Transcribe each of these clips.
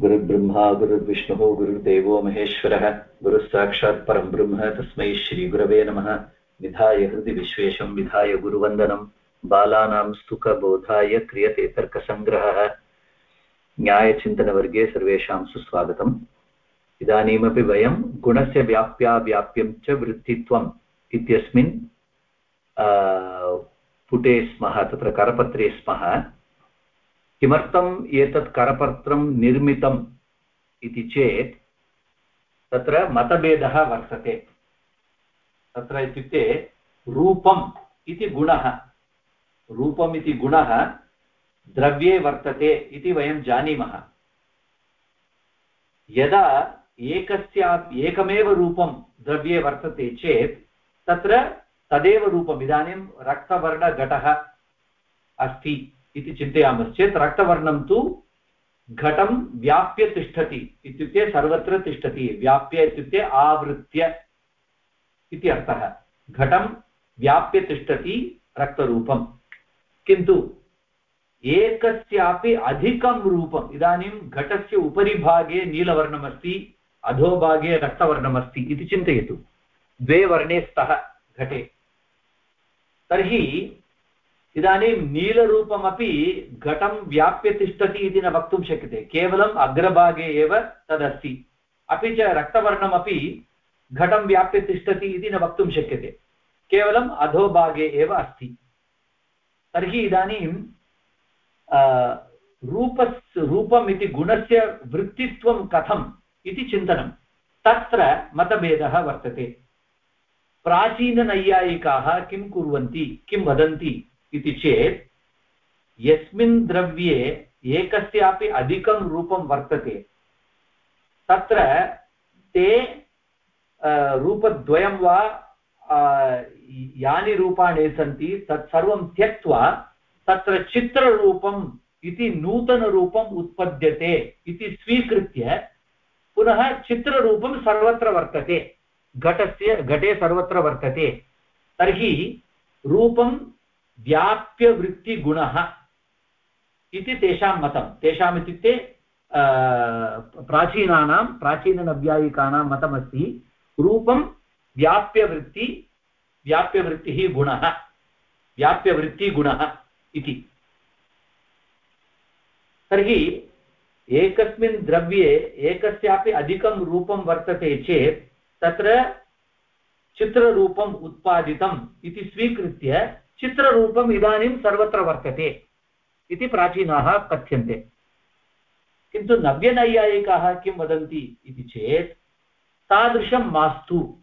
गुरुर्ब्रह्मा, गुरुर्विष्णुः, गुरुर्देवो महेश्वरः। गुरुः परं ब्रह्म, तस्मै श्रीगुरवे नमः। विधाय हृदि विश्वेशं, विधाय गुरुवन्दनं। बालानां सुखबोधाय क्रियते तर्कसङ्ग्रहः। न्यायचिन्तनवर्गे सर्वेषां सुस्वागतम्। इदानीमपि वयं गुणस्य व्याप्याव्याप्यं च वृत्तित्वम् इत्यस्मिन् पुटे स्मः, तत्र करपत्रे स्मः। किमर्थम् एतत् करपत्रं निर्मितम् इति चेत् तत्र मतभेदः वर्तते। तत्र इत्युक्ते रूपम् इति गुणः, रूपम् इति गुणः द्रव्ये वर्तते इति वयं जानीमः। यदा एकस्य, एकमेव रूपं द्रव्ये वर्तते चेत् तत्र तदेव रूपम्, इदानीं रक्तवर्णघटः अस्ति। इति चिन्तयामश्चेत् रक्तवर्णं तु घटं व्याप्य तिष्ठति इत्युक्ते सर्वत्र तिष्ठति, व्याप्य इत्युक्ते आवृत्य इति अर्थः। घटं व्याप्य तिष्ठति रक्तरूपं। किन्तु एकस्यापि अधिकं रूपम्, इदानीं घटस्य उपरि भागे नीलवर्णमस्ति, अधोभागे रक्तवर्णमस्ति इति चिन्तयतु। द्वे वर्णे स्तः घटे। तर्हि इदानीं नीलरूपमपि घटं व्याप्य तिष्ठति इति न वक्तुं शक्यते केवलम् अग्रभागे एव तदस्ति। अपि च रक्तवर्णमपि घटं व्याप्य तिष्ठति इति न वक्तुं शक्यते केवलम् अधोभागे एव अस्ति। तर्हि इदानीं रूपस् रूपम् इति गुणस्य वृत्तित्वं कथम् इति चिन्तनं, तत्र मतभेदः वर्तते। प्राचीननैयायिकाः किं कुर्वन्ति, किं वदन्ति? इति चेत् यस्मिन् द्रव्ये एकस्यापि अधिकं रूपं वर्तते, तत्र ते रूपद्वयं वा यानि रूपाणि सन्ति तत्सर्वं त्यक्त्वा तत्र चित्ररूपम् इति नूतनरूपम् उत्पद्यते इति स्वीकृत्य पुनः चित्ररूपं सर्वत्र वर्तते, घटस्य, घटे सर्वत्र वर्तते, तर्हि रूपं व्याप्यवृत्तिगुणः इति तेषां मतं। तेषाम् इत्युक्ते प्राचीनानां, प्राचीननव्यायिकानां मतमस्ति। रूपं व्याप्यवृत्ति व्याप्यवृत्तिः गुणः व्याप्यवृत्तिगुणः इति। तर्हि एकस्मिन् द्रव्ये, एकस्यापि अधिकं रूपं वर्तते चेत् तत्र चित्ररूपम् उत्पादितम् इति स्वीकृत्य चित्ररूपम् इदानीं सर्वत्र वर्तते इति प्राचीनाः कथ्यन्ते। किन्तु नव्यनैयायिकाः किं वदन्ति इति चेत् तादृशं मास्तु।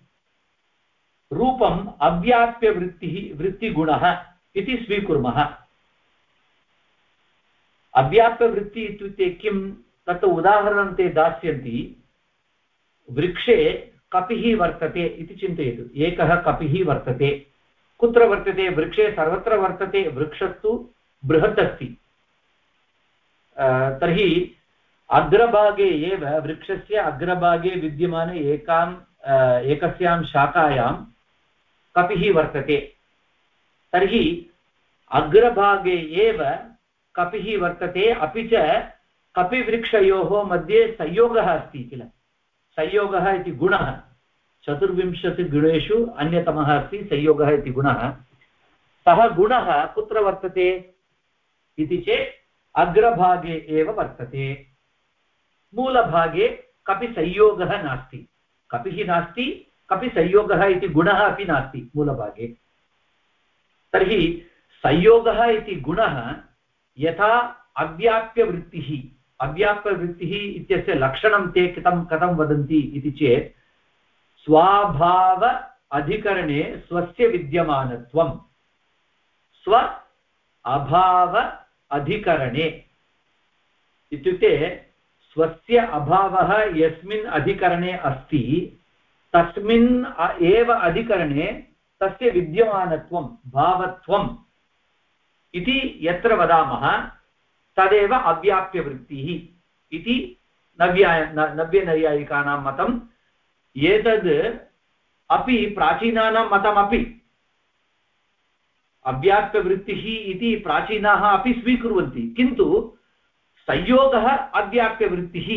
रूपम् अव्याप्यवृत्तिः वृत्तिगुणः इति स्वीकुर्मः। अव्याप्यवृत्ति इत्युक्ते किं? तत् उदाहरणं ते दास्यन्ति। वृक्षे कपिः वर्तते इति चिन्तयतु। एकः कपिः वर्तते। कुत्र वर्तते? वृक्षे सर्वत्र वर्तते। वृक्षस्तु बृहत् अस्ति तर्हि अग्रभागे एव वृक्षस्य अग्रभागे विद्यमाने एकां एकस्यां शाखायां कपिः वर्तते। तर्हि अग्रभागे एव कपिः वर्तते। अपि च कपिवृक्षयोः मध्ये संयोगः अस्ति किल? संयोगः इति गुणः। चतुर्विंशतिगुणेषु अन्यतमः अस्ति, संयोगः इति गुणः। सः गुणः कुत्र वर्तते इति चेत् अग्रभागे एव वर्तते। मूलभागे कपि संयोगः नास्ति। कपिः नास्ति, कपि संयोगः इति गुणः अपि नास्ति मूलभागे। तर्हि संयोगः इति गुणः यथा अव्याप्यवृत्तिः अव्याप्यवृत्तिः इत्यस्य लक्षणं ते कथं कथं वदन्ति इति चेत् स्वाभाव अधिकरणे स्वस्य विद्यमानत्वं। स्व अभाव अधिकरणे इत्युक्ते, स्वस्य अभावः यस्मिन् अधिकरणे अस्ति, तस्मिन् एव अधिकरणे तस्य विद्यमानत्वं, भावत्वम्। इति यत्र वदामः तदेव अव्याप्यवृत्तिः इति नव्याय नव्यनैयायिकानां मतम्। एतद् अपि प्राचीनानां मतमपि। अव्याप्यवृत्तिः इति प्राचीनाः अपि स्वीकुर्वन्ति, किन्तु संयोगः अव्याप्यवृत्तिः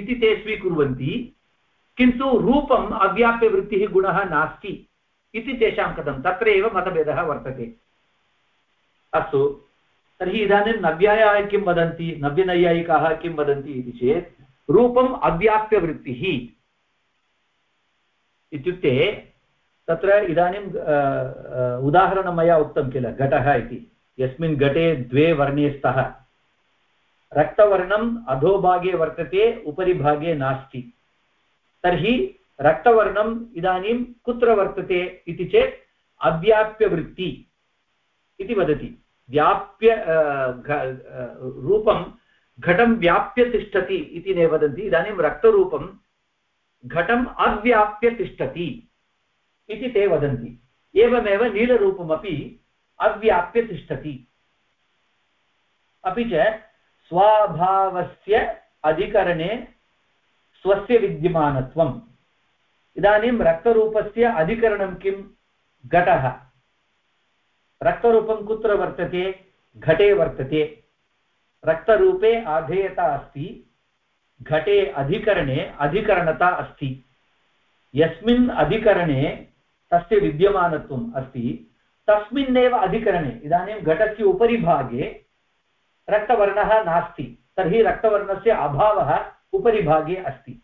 इति ते स्वीकुर्वन्ति, किन्तु रूपम् अव्याप्यवृत्तिः गुणः नास्ति इति तेषां कथं तत्र एव मतभेदः वर्तते। अस्तु। तर्हि इदानीं नव्यायाः किं वदन्ति? नव्यनैयायिकाः किं वदन्ति इति चेत्, रूपम् अव्याप्यवृत्तिः इत्युक्ते तत्र इदानीं उदाहरणं मया उक्तं किल? घटः इति। यस्मिन् घटे द्वे वर्णे स्तः। रक्तवर्णम् अधोभागे वर्तते उपरि भागे नास्ति। तर्हि रक्तवर्णम् इदानीं कुत्र वर्तते इति चेत्, अव्याप्यवृत्ति इति वदति। व्याप्य रूपं घटं व्याप्य तिष्ठति इति ने वदन्ति। इदानीं रक्तरूपं घटम् अव्याप्य तिष्ठति इति ते वदन्ति। एवमेव नीलरूपमपि अव्याप्य तिष्ठति। अपि च स्वाभावस्य अधिकरणे स्वस्य विद्यमानत्वम्। इदानीं रक्तरूपस्य अधिकरणं किं? घटः। रक्तरूपं कुत्र वर्तते, घटे वर्तते। रक्तरूपे आधेयता अस्ति, घटे अधिकरणे अधिकरणता अस्ति। यस्मिन् अधिकरणे तस्य विद्यमानत्वम् अस्ति, तस्मिन्नेव अधिकरणे, इदानीं घटस्य उपरि भागे रक्तवर्णः नास्ति, तर्हि रक्तवर्णस्य अभावः उपरि भागे अस्ति।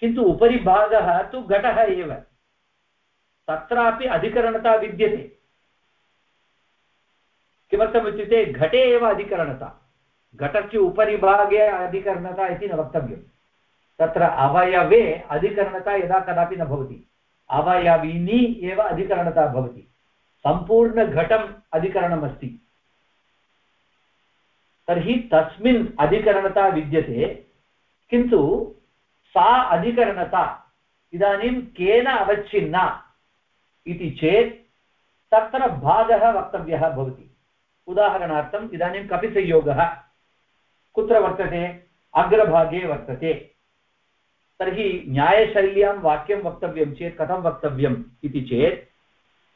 किन्तु उपरि भागः तु घटः एव। तत्रापि अधिकरणता विद्यते। किमर्थमित्युक्ते घटे एव अधिकरणता। घटस्य उपरि भागे अधिकरणता इति न वक्तव्यं तत्र अवयवे अधिकरणता यदा कदापि न भवति। अवयविनी एव अधिकरणता भवति। सम्पूर्णघटम् अधिकरणमस्ति। तर्हि तस्मिन् अधिकरणता विद्यते, किन्तु सा अधिकरणता इदानीं केन अवच्छिन्ना इति चेत् तत्र भागः वक्तव्यः भवति। उदाहरणार्थम् इदानीं कपिसंयोगः कुत्र वर्तते? अग्रभागे वर्तते। तर्हि न्यायशैल्यां वाक्यं वक्तव्यं चेत् कथं वक्तव्यम् इति चेत्,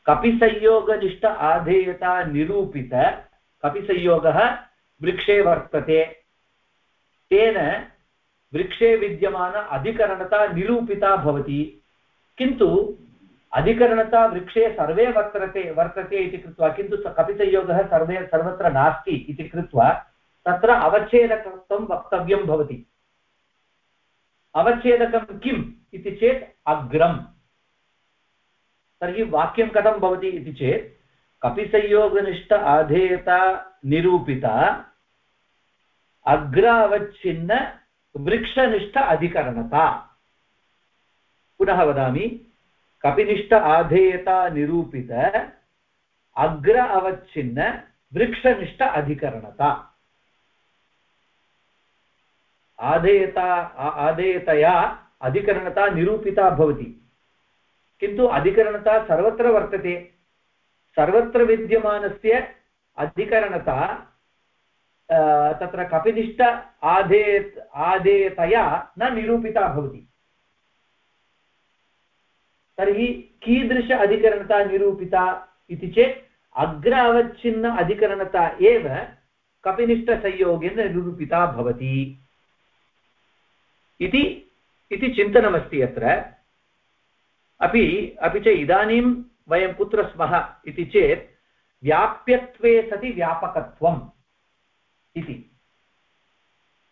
कपिसंयोगनिष्ठ आधेयता निरूपित कपिसंयोगः वृक्षे वर्तते। तेन वृक्षे विद्यमान अधिकरणता निरूपिता भवति। किन्तु अधिकरणता वृक्षे सर्वे वर्तते वर्तते इति कृत्वा, किन्तु कपिसंयोगः सर्वे, सर्वत्र नास्ति इति कृत्वा, तत्र अवच्छेदकत्वं वक्तव्यं भवति। अवच्छेदकं किम् इति चेत् अग्रम्। तर्हि वाक्यं कथं भवति इति चेत्, कपिसंयोगनिष्ठ आधेयता निरूपिता अग्र अवच्छिन्न वृक्षनिष्ठ अधिकरणता। पुनः वदामि कपिनिष्ठ आधेयता निरूपित अग्र अवच्छिन्न वृक्षनिष्ठ अधिकरणता। आधेयता आधेयतया अधिकरणता निरूपिता भवति। किन्तु अधिकरणता सर्वत्र वर्तते। सर्वत्र विद्यमानस्य अधिकरणता तत्र कपिनिष्ठ आधेय आधेयतया न निरूपिता भवति। तर्हि कीदृश अधिकरणता निरूपिता इति चेत् अग्र अवच्छिन्न अधिकरणता एव कपिनिष्ठसंयोगेन निरूपिता भवति। इति इति चिन्तनमस्ति अत्र। अपि अपि च इदानीं वयं कुत्र स्मः इति चेत् व्याप्यत्वे सति व्यापकत्वम् इति।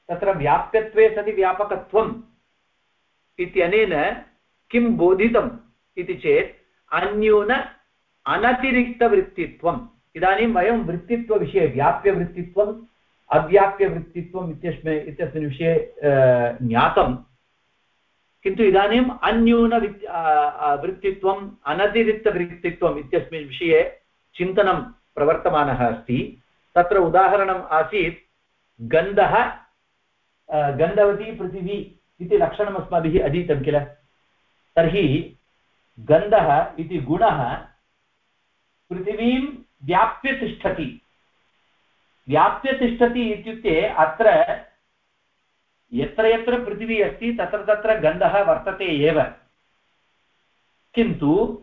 तत्र व्याप्यत्वे सति व्यापकत्वम् इत्यनेन किं बोधितम्? इति चेत् अन्यून अनतिरिक्तवृत्तित्वम्। इदानीं वयं वृत्तित्वविषये व्याप्यवृत्तित्वं अव्याप्यवृत्तित्वम् इत्यस्मै, इत्यस्मिन् विषये ज्ञातं। किन्तु इदानीम् अन्यून वृत्तित्वम्, अनतिरिक्तवृत्तित्वम् इत्यस्मिन् विषये चिन्तनं प्रवर्तमानः अस्ति। तत्र उदाहरणम् आसीत्, गन्धः गन्धवती पृथिवी इति लक्षणम् अस्माभिः अधीतं किल? तर्हि गन्धः इति गुणः पृथिवीं व्याप्य तिष्ठति व्याप्य तिष्ठति इत्युक्ते अत्र यत्र यत्र पृथिवी अस्ति, तत्र तत्र गन्धः वर्तते एव। किन्तु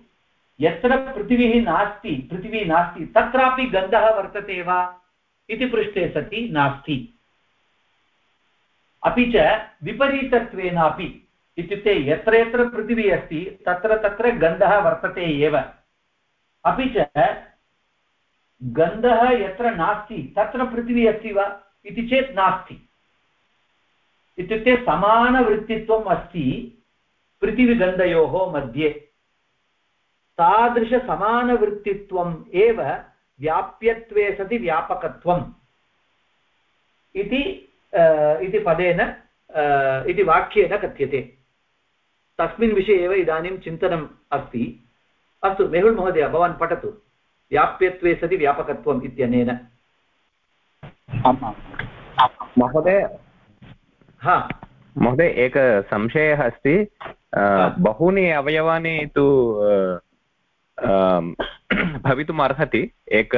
यत्र पृथिवीः नास्ति, पृथिवी नास्ति, तत्रापि गन्धः वर्तते वा इति पृष्टे सति नास्ति। अपि च विपरीतत्वेनापि इत्युक्ते यत्र यत्र पृथिवी अस्ति, तत्र तत्र गन्धः वर्तते एव। अपि च गन्धः यत्र नास्ति, तत्र पृथिवी अस्ति वा इति चेत् नास्ति। इत्युक्ते समानवृत्तित्वम् अस्ति पृथिवीगन्धयोः मध्ये। तादृशसमानवृत्तित्वम् एव व्याप्यत्वे सति व्यापकत्वम् इति पदेन इति वाक्येन कथ्यते। तस्मिन् विषये एव इदानीं चिन्तनम् अस्ति। अस्तु मेहुल् महोदय भवान् पठतु। व्याप्यत्वे सति व्यापकत्वम् इत्यनेन। महोदय हा। महोदय एकः संशयः अस्ति। बहूनि अवयवानि तु भवितुम् अर्हति एक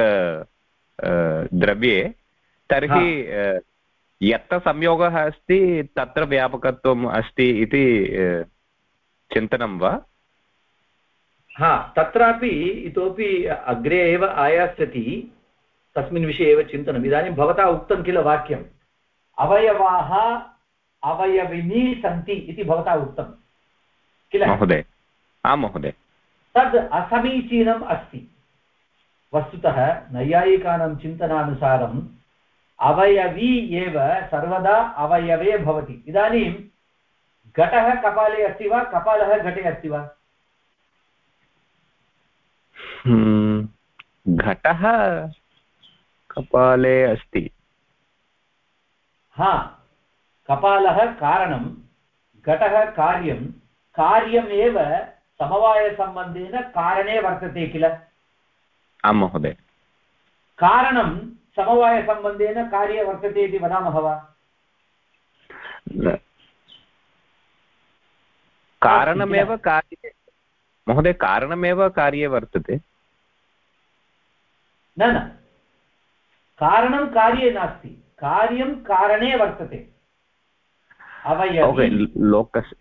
द्रव्ये। तर्हि यत्र संयोगः अस्ति तत्र व्यापकत्वम् अस्ति इति चिन्तनं वा? हा तत्रापि इतोपि अग्रे एव आयास्यति तस्मिन् विषये एव चिन्तनम्। इदानीं भवता उक्तं किल वाक्यम्? अवयवाः अवयविनी सन्ति इति भवता उक्तं। किल? महोदय। आं महोदय। तद् असमीचीनम् अस्ति। वस्तुतः नैयायिकानां चिन्तनानुसारम् अवयवी एव सर्वदा अवयवे भवति। इदानीं घटः कपाले अस्ति वा? कपालः घटे अस्ति वा? हम्म, घटः कपाले अस्ति। हा कपालः कारणं घटः कार्यं कार्यमेव समवायसम्बन्धेन कारणे वर्तते किल? आं महोदय। कारणं समवायसम्बन्धेन कार्ये वर्तते इति वदामः वा? कारणमेव कार्ये महोदय कारणमेव कार्ये वर्तते? न न। कारणं कार्ये नास्ति। कार्यं कारणे वर्तते। अवयव। लोकस्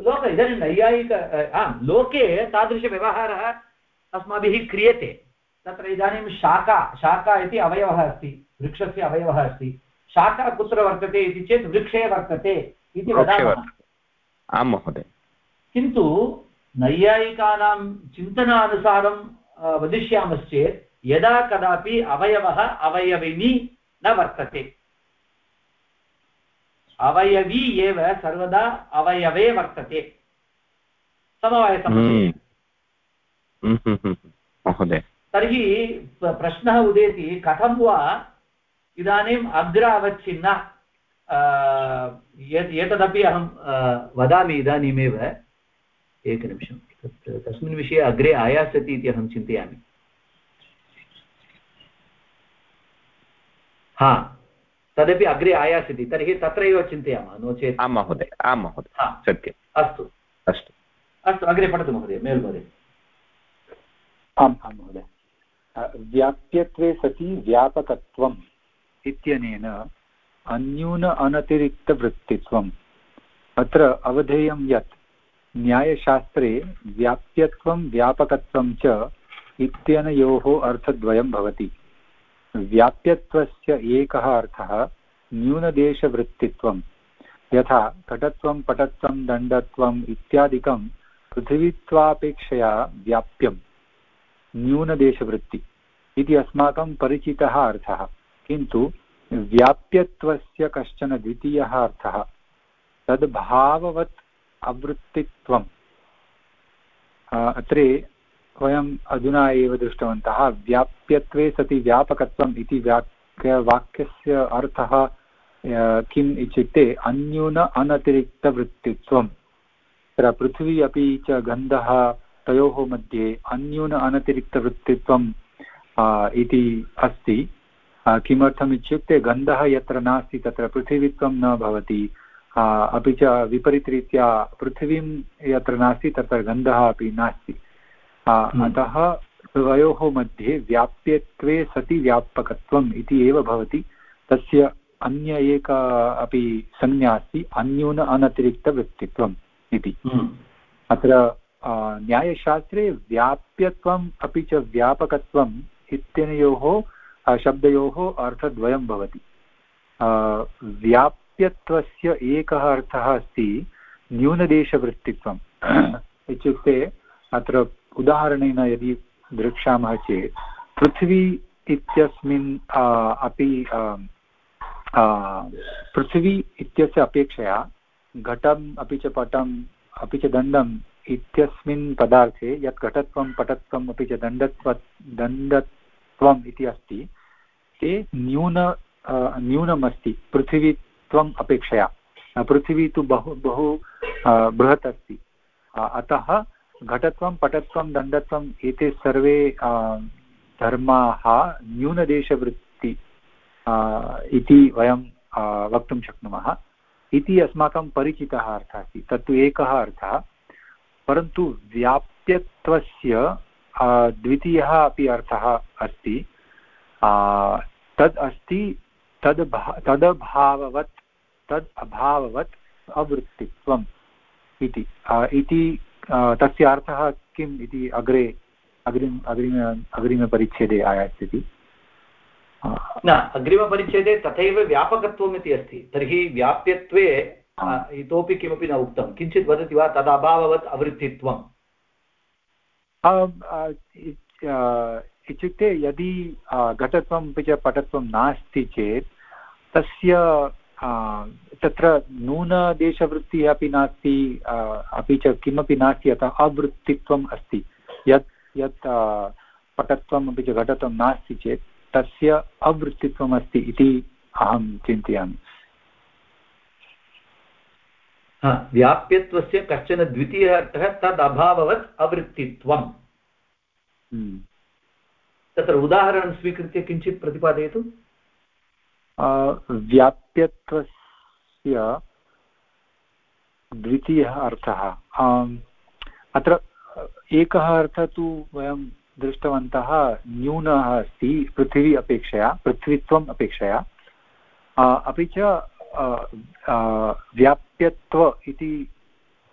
लोक इदानीं नैयायिक आम् लोके तादृशव्यवहारः अस्माभिः क्रियते। तत्र इदानीं शाखा शाखा इति अवयवः अस्ति वृक्षस्य अवयवः अस्ति। शाखा कुत्र वर्तते इति चेत् वृक्षे वर्तते इति वदामः। आं महोदय। किन्तु नैयायिकानां चिन्तनानुसारं वदिष्यामश्चेत् यदा कदापि अवयवः अवयविनी न वर्तते। अवयवी एव सर्वदा अवयवे वर्तते। समवायसम्बन्धे हम्म। हम्म, हम्म, महोदय। तर्हि प्रश्नः उदेति कथं वा इदानीम् अग्र अवच्छिन्न एतदपि अहं वदामि इदानीमेव एकनिमिषं तत् तस्मिन् विषये अग्रे आयास्यति इति अहं चिन्तयामि। हा तदपि अग्रे आयास्यति तर्हि तत्रैव चिन्तयामः नो चेत् आं महोदय आं महोदय सत्यम्। अस्तु। अस्तु। अस्तु अग्रे पठतु महोदय मेल् महोदय। आम् आं महोदय। व्याप्यत्वे सति व्यापकत्वम् इत्यनेन अन्यून अनतिरिक्तवृत्तित्वम् अत्र अवधेयं यत् न्यायशास्त्रे व्याप्यत्वं व्यापकत्वं च इत्यनयोः अर्थद्वयं भवति। व्याप्यत्वस्य एकः अर्थः न्यूनदेशवृत्तित्वं यथा घटत्वं, पटत्वं, दण्डत्वम् इत्यादिकं पृथिवीत्वापेक्षया व्याप्यं न्यूनदेशवृत्ति इति अस्माकं परिचितः अर्थः। किन्तु व्याप्यत्वस्य कश्चन द्वितीयः अर्थः। तद्भाववत् अवृत्तित्वम्। अत्रे वयम् अधुना एव दृष्टवन्तः, व्याप्यत्वे सति व्यापकत्वम् इति वाक्य वाक्यस्य अर्थः किम् इत्युक्ते अन्यून अनतिरिक्तवृत्तित्वम्। तत्र पृथ्वी अपि च गन्धः तयोः मध्ये अन्यून अनतिरिक्तवृत्तित्वम् इति अस्ति। किमर्थम् इत्युक्ते गन्धः यत्र नास्ति तत्र पृथिवीत्वं न भवति अपि च विपरीतरीत्या पृथिवीं यत्र नास्ति तत्र गन्धः अपि नास्ति हम्म। अतः द्वयोः मध्ये व्याप्यत्वे सति व्यापकत्वम् इति एव भवति तस्य अन्य एक अपि संज्ञा अस्ति अन्यून अनतिरिक्तवृत्तित्वम् इति हम्म। अत्र न्यायशास्त्रे व्याप्यत्वम् अपि च व्यापकत्वम् इत्यनयोः शब्दयोः अर्थद्वयं भवति। व्याप्यत्वस्य एकः अर्थः अस्ति न्यूनदेशवृत्तित्वम्। इत्युक्ते अत्र उदाहरणेन यदि द्रक्ष्यामः चेत्, पृथ्वी इत्यस्मिन् अपि पृथिवी इत्यस्य अपेक्षया घटम्, अपि च पटम्, अपि च दण्डम् इत्यस्मिन् पदार्थे यत् घटत्वं, पटत्वम्, अपि च दण्डत्व दण्डत्वम् इति अस्ति। ते न्यून न्यूनमस्ति। पृथिवीत्वम् अपेक्षया। पृथिवी तु बहु बहु बृहत् अस्ति। अतः घटत्वं, पटत्वं, दण्डत्वम् एते सर्वे धर्माः न्यूनदेशवृत्ति इति वयं वक्तुं शक्नुमः। इति अस्माकं परिचितः अर्थः अस्ति। तत्तु एकः अर्थः। परन्तु व्याप्यत्वस्य द्वितीयः अपि अर्थः अस्ति। तद् अस्ति तद् तदभाववत् तद् अभाववत् अवृत्तित्वम् इति। इति तस्य अर्थः किम् इति अग्रे अग्रिम अग्रिम अग्रिमपरिच्छेदे आयास्यति। न अग्रिमपरिच्छेदे तथैव व्यापकत्वम् इति अस्ति। तर्हि व्याप्यत्वे इतोपि किमपि न उक्तं। किञ्चित् वदति वा तदभाववत् अवृत्तित्वम्? इत्युक्ते यदि घटत्वम् अपि च पटत्वं नास्ति चेत्, तस्य तत्र नूनदेशवृत्तिः अपि नास्ति अपि च किमपि नास्ति, अतः अवृत्तित्वम् अस्ति। यत् यत् पटत्वम् अपि च घटत्वं नास्ति चेत्, तस्य अवृत्तित्वम् अस्ति इति अहं चिन्तयामि। व्याप्यत्वस्य कश्चन द्वितीयः अर्थः तद् अभाववत् अवृत्तित्वम्। हम्म। तत्र उदाहरणं स्वीकृत्य किञ्चित् प्रतिपादयतु। व्याप्यत्वस्य द्वितीयः अर्थः। अत्र एकः अर्थः तु वयं दृष्टवन्तः न्यूनः अस्ति पृथिवी अपेक्षया पृथ्वीत्वम् अपेक्षया। अपि च व्याप्यत्व इति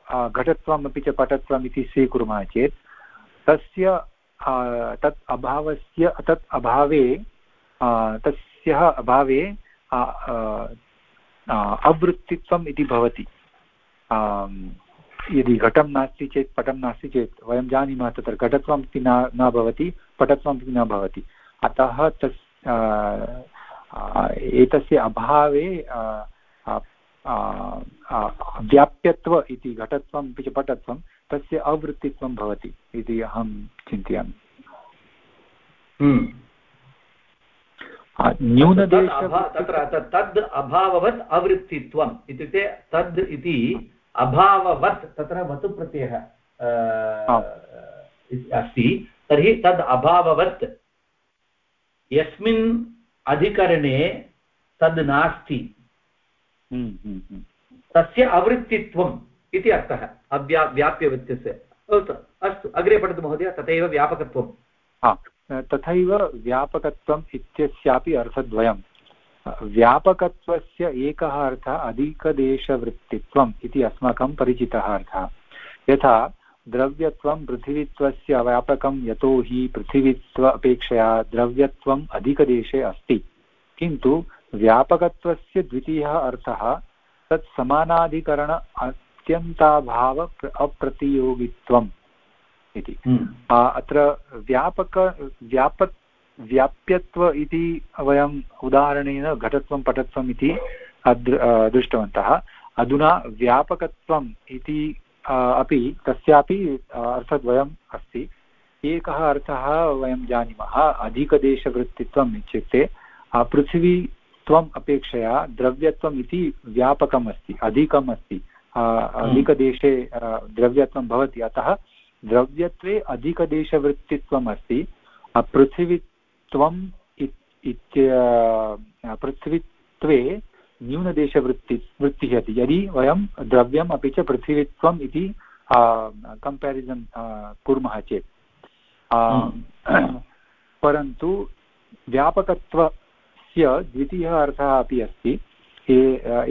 घटत्वम् अपि च पटत्वम् इति स्वीकुर्मः चेत्, तस्य तत् अभावस्य, तत् अभावे तस्यः अभावे अवृत्तित्वम् इति भवति। यदि घटं नास्ति चेत्, पटं नास्ति चेत्, वयं जानीमः तत्र घटत्वमपि न न भवति पटत्वमपि न भवति। अतः तस् एतस्य अभावे व्याप्यत्व इति घटत्वम् अपि च पटत्वं तस्य अवृत्तित्वं भवति इति अहं चिन्तयामि हम्म। न्यूनदेश तत्र तद् अभाववत् अवृत्तित्वम् इत्युक्ते तद् इति अभाववत् तत्र वतु प्रत्ययः अस्ति तर्हि तद् अभाववत् यस्मिन् अधिकरणे तद् नास्ति। तस्य अवृत्तित्वम् इति अर्थः, अव्या, व्याप्यवृत्तस्य। अस्तु अग्रे पठतु महोदय, तथैव व्यापकत्वं तथैव व्यापकत्वम् इत्यस्यापि अर्थद्वयं व्यापकत्वस्य एकः अर्थः अधिकदेशवृत्तित्वम् इति अस्माकं परिचितः अर्थः। यथा, द्रव्यत्वं पृथिवीत्वस्य व्यापकं यतो हि पृथिवीत्व अपेक्षया द्रव्यत्वम् अधिकदेशे अस्ति। किन्तु व्यापकत्वस्य द्वितीयः अर्थः तत् समानाधिकरण अत्यन्ताभाव अप्रतियोगित्वम् इति। हम्म। अत्र व्यापक व्यापक व्याप्यत्व इति वयम् उदाहरणेन घटत्वं पटत्वम् इति दृष्टवन्तः। अधुना व्यापकत्वम् इति अपि तस्यापि अर्थद्वयम् अस्ति। एकः अर्थः वयं जानीमः अधिकदेशवृत्तित्वम् इत्युक्ते पृथिवी त्वम् अपेक्षया द्रव्यत्वम् इति व्यापकम् अस्ति अधिकम् अस्ति। अधिकदेशे द्रव्यत्वं भवति। अतः द्रव्यत्वे अधिकदेशवृत्तित्वम् अस्ति। पृथिवीत्वम् पृथ्वीत्वे न्यूनदेशवृत्ति वृत्तिः अस्ति। यदि वयं द्रव्यम् अपि च पृथिवीत्वम् इति कम्पेरिसन् कुर्मः चेत्। हम्म। परन्तु व्यापकत्व तस्य द्वितीयः अर्थः अपि अस्ति।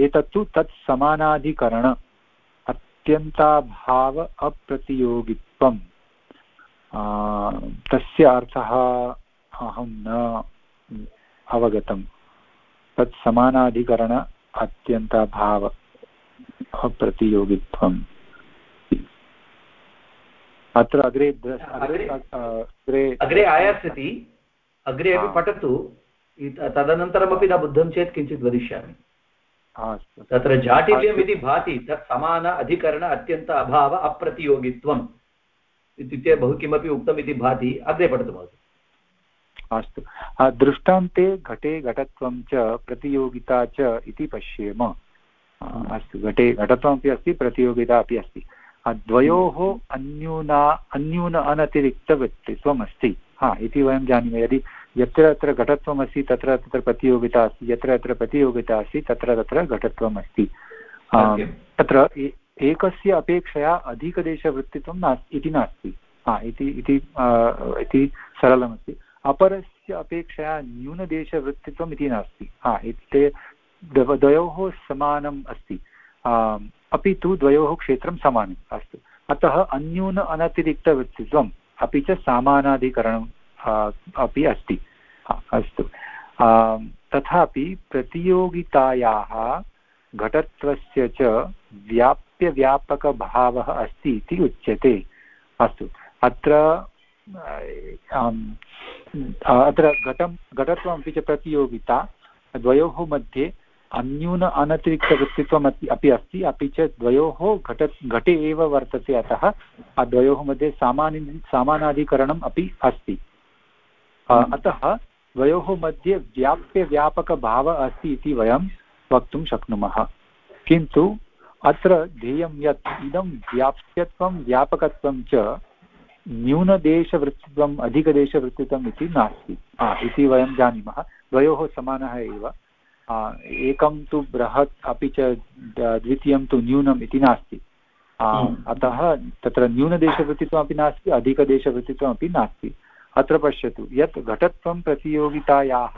एतत्तु तत् समानाधिकरण अत्यन्ताभाव अप्रतियोगित्वं तस्य अर्थः अहं न अवगतं तत् समानाधिकरण अत्यन्ताभाव प्रतियोगित्वम् अत्र अग्रे अग्रे अग्रे आयास्यति। अग्रे अपि पठतु। तदनन्तरमपि न बुद्धं चेत् किञ्चित् वदिष्यामि। तत्र जाटिल्यम् इति भाति तत् समान अधिकरण अत्यन्त अभाव अप्रतियोगित्वम् इत्युक्ते बहु किमपि उक्तम् इति भाति अग्रे पठतु महोदय। अस्तु। दृष्टान्ते घटे घटत्वं च प्रतियोगिता च इति पश्येम। अस्तु। घटे घटत्वमपि अस्ति प्रतियोगिता अपि अस्ति। द्वयोः अन्यूना अन्यून अनतिरिक्तव्यक्तित्वम् अस्ति हा इति वयं जानीमः। यदि यत्र यत्र घटत्वमस्ति तत्र तत्र प्रतियोगिता अस्ति यत्र यत्र प्रतियोगिता अस्ति तत्र तत्र घटत्वम् अस्ति तत्र एकस्य अपेक्षया अधिकदेशवृत्तित्वं नास्ति इति नास्ति। हा इति इति सरलमस्ति। अपरस्य अपेक्षया न्यूनदेशवृत्तित्वम् इति नास्ति। हा इत्युक्ते द्वयोः समानम् अस्ति। अपि तु द्वयोः क्षेत्रं समानम् अस्तु। अतः अन्यून अनतिरिक्तवृत्तित्वम् अपि च समानाधिकरणम् अपि अस्ति। अस्तु। तथापि प्रतियोगितायाः घटत्वस्य च व्याप्यव्यापकभावः अस्ति इति उच्यते। अस्तु। अत्र अत्र घटं, घटत्वमपि च प्रतियोगिता, द्वयोः मध्ये अन्यून अनतिरिक्तवृत्तित्वम् अपि अस्ति, अपि च द्वयोः घट, घटे एव वर्तते अतः द्वयोः मध्ये सामान्य सामानाधिकरणम् अपि अस्ति। अतः द्वयोः मध्ये व्याप्यव्यापकभावः अस्ति इति वयं वक्तुं शक्नुमः। किन्तु अत्र ध्येयं यत् इदं व्याप्यत्वं व्यापकत्वं च न्यूनदेशवृत्तित्वम् अधिकदेशवृत्तित्वम् इति नास्ति। इति वयं जानीमः। द्वयोः समानः एव। एकं तु बृहत् अपि च द्वितीयं तु न्यूनम् इति नास्ति। हम्म। अतः तत्र न्यूनदेशवृत्तित्वमपि नास्ति अधिकदेशवृत्तित्वमपि नास्ति। अत्र पश्यतु, यत् घटत्वं प्रतियोगितायाः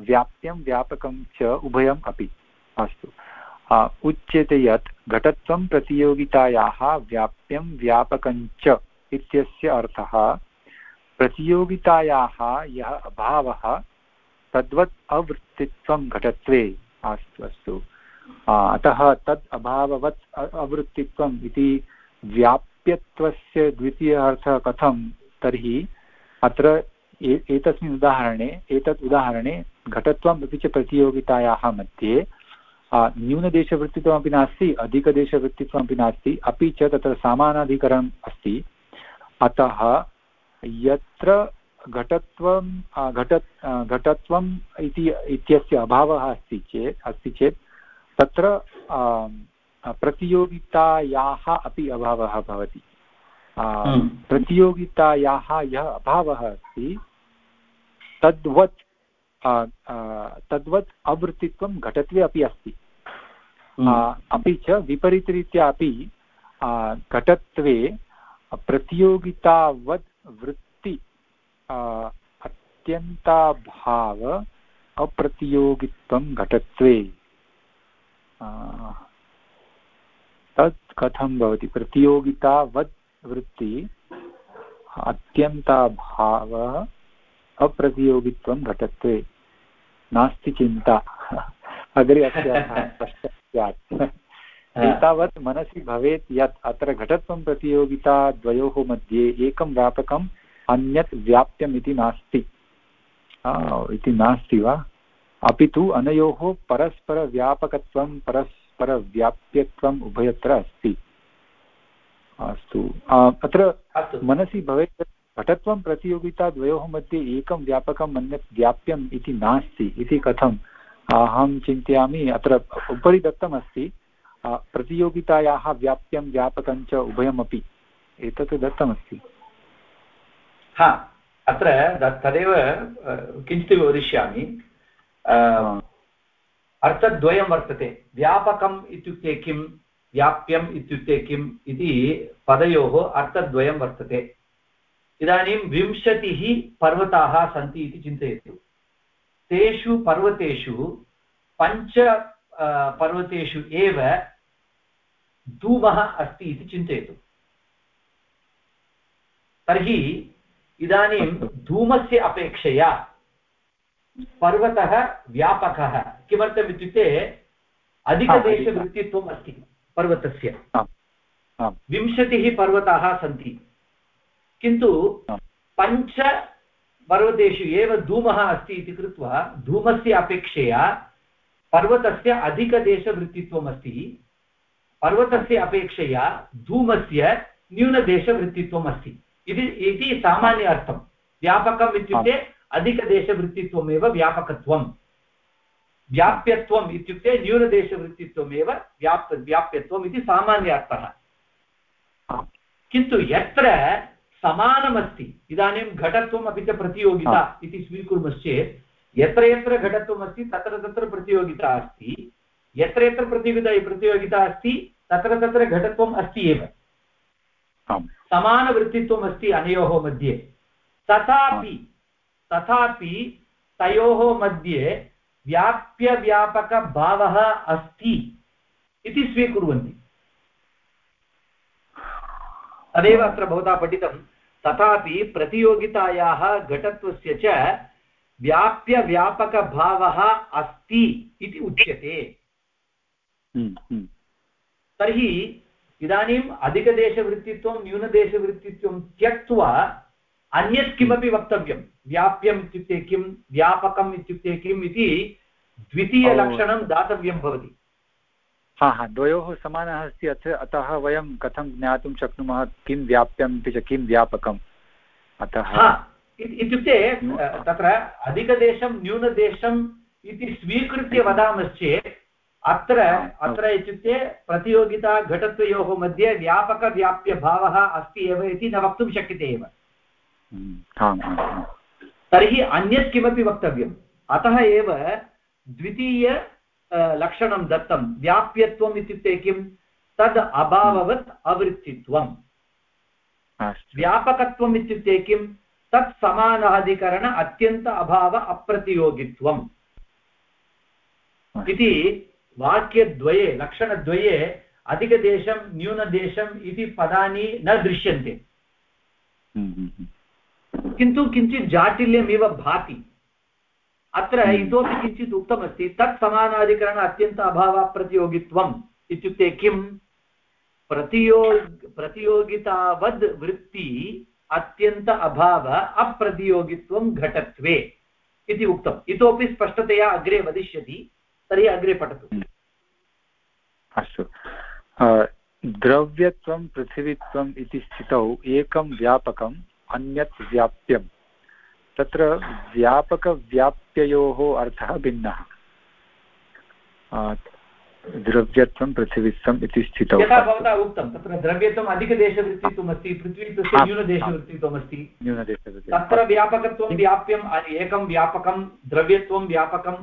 व्याप्यं व्यापकं च उभयम् अपि अस्तु। उच्यते यत् घटत्वं प्रतियोगितायाः व्याप्यं व्यापकञ्च इत्यस्य अर्थः प्रतियोगितायाः यः अभावः तद्वत् अवृत्तित्वं घटत्वे अस्तु अस्तु। अतः तद् अभाववत् अवृत्तित्वम् इति व्याप्यत्वस्य द्वितीयः अर्थः कथं तर्हि अत्र एतस्मिन् उदाहरणे, एतत् उदाहरणे घटत्वम् अपि च प्रतियोगितायाः मध्ये न्यूनदेशवृत्तित्वमपि नास्ति, अधिकदेशवृत्तित्वमपि नास्ति, अपि च तत्र समानाधिकरणम् अस्ति अतः यत्र घटत्वं घट घटत्वम् इति, इत्यस्य अभावः अस्ति चेत् अस्ति चेत्, तत्र प्रतियोगितायाः अपि अभावः भवति। प्रतियोगितायाः यः अभावः अस्ति तद्वत् तद्वत् अवृत्तित्वं घटत्वे अपि अस्ति। हम्म। अपि च विपरीतरीत्या अपि घटत्वे प्रतियोगितावद् वृत् अत्यन्ताभाव अप्रतियोगित्वं घटत्वे। तत् कथं भवति? प्रतियोगितावद् वृत्ति अत्यन्ताभावः अप्रतियोगित्वं घटत्वे नास्ति चिन्ता। अग्रे अस्य स्पष्टं स्यात्। एतावत् मनसि भवेत् यत् अत्र घटत्वं प्रतियोगिता द्वयोः मध्ये एकं व्यापकं अन्यत् व्याप्यम् इति नास्ति। इति नास्ति वा? अपि तु अनयोः परस्परव्यापकत्वं परस्परव्याप्यत्वम् उभयत्र अस्ति। अस्तु। अत्र मनसि भवेत् घटत्वं प्रतियोगिता द्वयोः मध्ये एकं व्यापकम् अन्यत् व्याप्यम् इति नास्ति इति कथम् अहं चिन्तयामि। अत्र उपरि दत्तमस्ति प्रतियोगितायाः व्याप्यं व्यापकं च उभयमपि। एतत् दत्तमस्ति। हा अत्र तदेव किञ्चित् वदिष्यामि। अर्थद्वयं वर्तते। व्यापकम् इत्युक्ते किं व्याप्यम् इत्युक्ते किम् इति पदयोः अर्थद्वयं वर्तते। इदानीं विंशतिः पर्वताः सन्ति इति चिन्तयतु। तेषु पर्वतेषु, पञ्च पर्वतेषु एव धूमः अस्ति इति चिन्तयतु। तर्हि इदानीं धूमस्य अपेक्षया पर्वतः व्यापकः किमर्थम् इत्युक्ते अधिकदेशवृत्तित्वम् अस्ति। पर्वतस्य। विंशतिः पर्वताः सन्ति। किन्तु पञ्च पर्वतेषु एव धूमः अस्ति इति कृत्वा धूमस्य अपेक्षया पर्वतस्य अधिकदेशवृत्तित्वम् अस्ति पर्वतस्य अपेक्षया धूमस्य न्यूनदेशवृत्तित्वम् अस्ति इति सामान्य अर्थं। व्यापकम् इत्युक्ते अधिकदेशवृत्तित्वमेव व्यापकत्वं व्याप्यत्वम् इत्युक्ते न्यूनदेशवृत्तित्वमेव व्याप् व्याप्यत्वम् इति सामान्य अर्थः किन्तु यत्र समानमस्ति इदानीं घटत्वम् अपि च प्रतियोगिता इति स्वीकुर्मश्चेत् यत्र यत्र घटत्वम् अस्ति तत्र तत्र प्रतियोगिता अस्ति। यत्र यत्र प्रतियोगिता प्रतियोगिता अस्ति तत्र तत्र घटत्वम् अस्ति एव। समानवृत्तित्वम् अस्ति अनयोः मध्ये। तथापि तथापि तयोः मध्ये व्याप्यव्यापकभावः अस्ति इति स्वीकुर्वन्ति। तदेव अत्र भवता पठितं तथापि प्रतियोगितायाः घटत्वस्य च व्याप्यव्यापकभावः अस्ति इति उच्यते। हम्म, हम्म। तर्हि इदानीम् अधिकदेशवृत्तित्वं न्यूनदेशवृत्तित्वं त्यक्त्वा अन्यत् किमपि वक्तव्यं। व्याप्यम् इत्युक्ते किं व्यापकम् इत्युक्ते किम् इति द्वितीयलक्षणं दातव्यं भवति। हा हा द्वयोः समानः अस्ति अत्र अतः वयं कथं ज्ञातुं शक्नुमः किं व्याप्यम् अपि च किं व्यापकम्? अतः इत्युक्ते तत्र अधिकदेशं न्यूनदेशम् इति स्वीकृत्य वदामश्चेत् अत्र अत्र इत्युक्ते प्रतियोगिता घटत्वयोः मध्ये व्यापकव्याप्यभावः अस्ति एव इति न वक्तुं शक्यते एव। तर्हि अन्यत् किमपि वक्तव्यम्? अतः एव द्वितीय लक्षणं दत्तं। व्याप्यत्वम् इत्युक्ते किं तद् अभाववत् अवृत्तित्वम्। व्यापकत्वम् इत्युक्ते किं तत् समानाधिकरण अत्यन्त अभाव अप्रतियोगित्वम्। इति वाक्यद्वये लक्षणद्वये अधिकदेशं न्यूनदेशम् इति पदानि न दृश्यन्ते। हम्म, हम्म, हम्म। किन्तु किञ्चित् जाटिल्यमिव भाति। अत्र हम्म। इतोपि किञ्चित् उक्तमस्ति तत् समानाधिकरण अत्यन्त अभावप्रतियोगित्वम् इत्युक्ते किं प्रतियो प्रतियोगितावद् वृत्ति अत्यन्त अभाव अप्रतियोगित्वं घटत्वे इति उक्तम् इतोपि स्पष्टतया अग्रे वदिष्यति तर्हि अग्रे पठतु। अस्तु द्रव्यत्वं पृथिवीत्वम् इति स्थितौ एकं व्यापकम् अन्यत् व्याप्यम् तत्र व्यापकव्याप्ययोः अर्थः भिन्नः। द्रव्यत्वं पृथिवीत्वम् इति स्थितौ। यथा भवता उक्तं तत्र द्रव्यत्वम् अधिकदेशवृत्तित्वम् अस्ति पृथ्वीत्वस्य न्यूनदेशवृत्तित्वम् अस्ति तत्र व्यापकत्वं व्याप्यम् एकं व्यापकं द्रव्यत्वं व्यापकं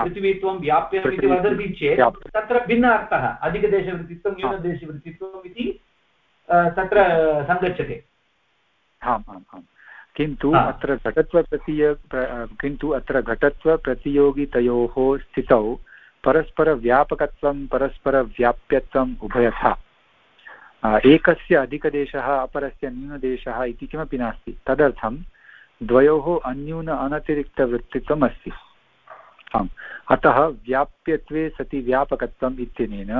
पृथिवीत्वं व्याप्यम् इति वदति चेत् तत्र भिन्न अर्थः अधिकदेशवृत्तित्वं न्यूनदेशवृत्तित्वम् इति तत्र सङ्गच्छते आम् आम् आम्। किन्तु अत्र घटत्वप्रतिय किन्तु अत्र घटत्वप्रतियोगितयोः स्थितौ परस्परव्यापकत्वं परस्परव्याप्यत्वम् उभयथा। एकस्य अधिकदेशः अपरस्य न्यूनदेशः इति किमपि नास्ति। तदर्थं द्वयोः अन्यून अनतिरिक्तवृत्तित्वम् अस्ति। आम्। अतः व्याप्यत्वे सति व्यापकत्वम् इत्यनेन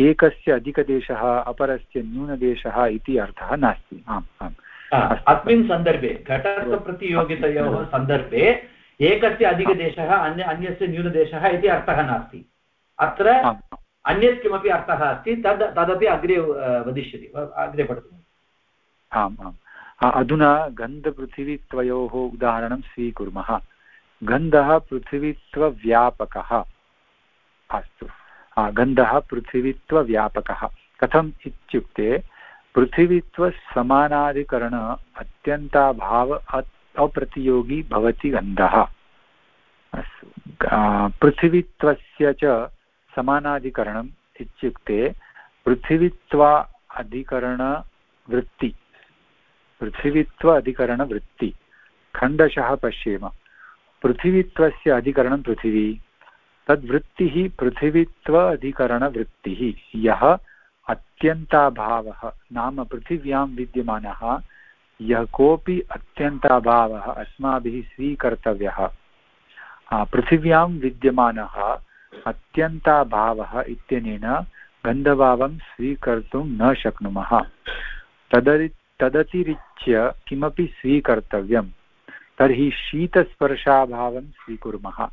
एकस्य अधिकदेशः अपरस्य न्यूनदेशः इति अर्थः नास्ति। आम् आम्। अस्मिन् सन्दर्भे घटत्वप्रतियोगितयोः सन्दर्भे एकस्य अधिकदेशः अन्य अन्यस्य न्यूनदेशः इति अर्थः नास्ति। अत्र अन्यत् किमपि अर्थः अस्ति तद् तदपि अग्रे वदिष्यति अग्रे पठतु। आम् आम्। अधुना गन्धपृथिवीत्वयोः उदाहरणं स्वीकुर्मः। गन्धः पृथिवीत्वव्यापकः। अस्तु। गन्धः पृथिवीत्वव्यापकः। कथम् इत्युक्ते पृथिवीत्वसमानाधिकरण अत्यन्ताभाव अप्रतियोगी भवति गन्धः। पृथिवीत्वस्य च समानाधिकरणम् इत्युक्ते पृथिवीत्वा अधिकरणवृत्ति। पृथिवीत्व अधिकरणवृत्ति। खण्डशः पश्येम। पृथिवीत्वस्य अधिकरणं पृथिवी। तद्वृत्तिः पृथिवीत्व अधिकरणवृत्तिः। यः अत्यन्ताभावः। नाम पृथिव्यां विद्यमानः यः कोऽपि अत्यन्ताभावः अस्माभिः स्वीकर्तव्यः। पृथिव्यां विद्यमानः अत्यन्ताभावः इत्यनेन गन्धभावं स्वीकर्तुं न शक्नुमः। तदरि तदतिरिच्य किमपि स्वीकर्तव्यं तर्हि शीतस्पर्शाभावं स्वीकुर्मः।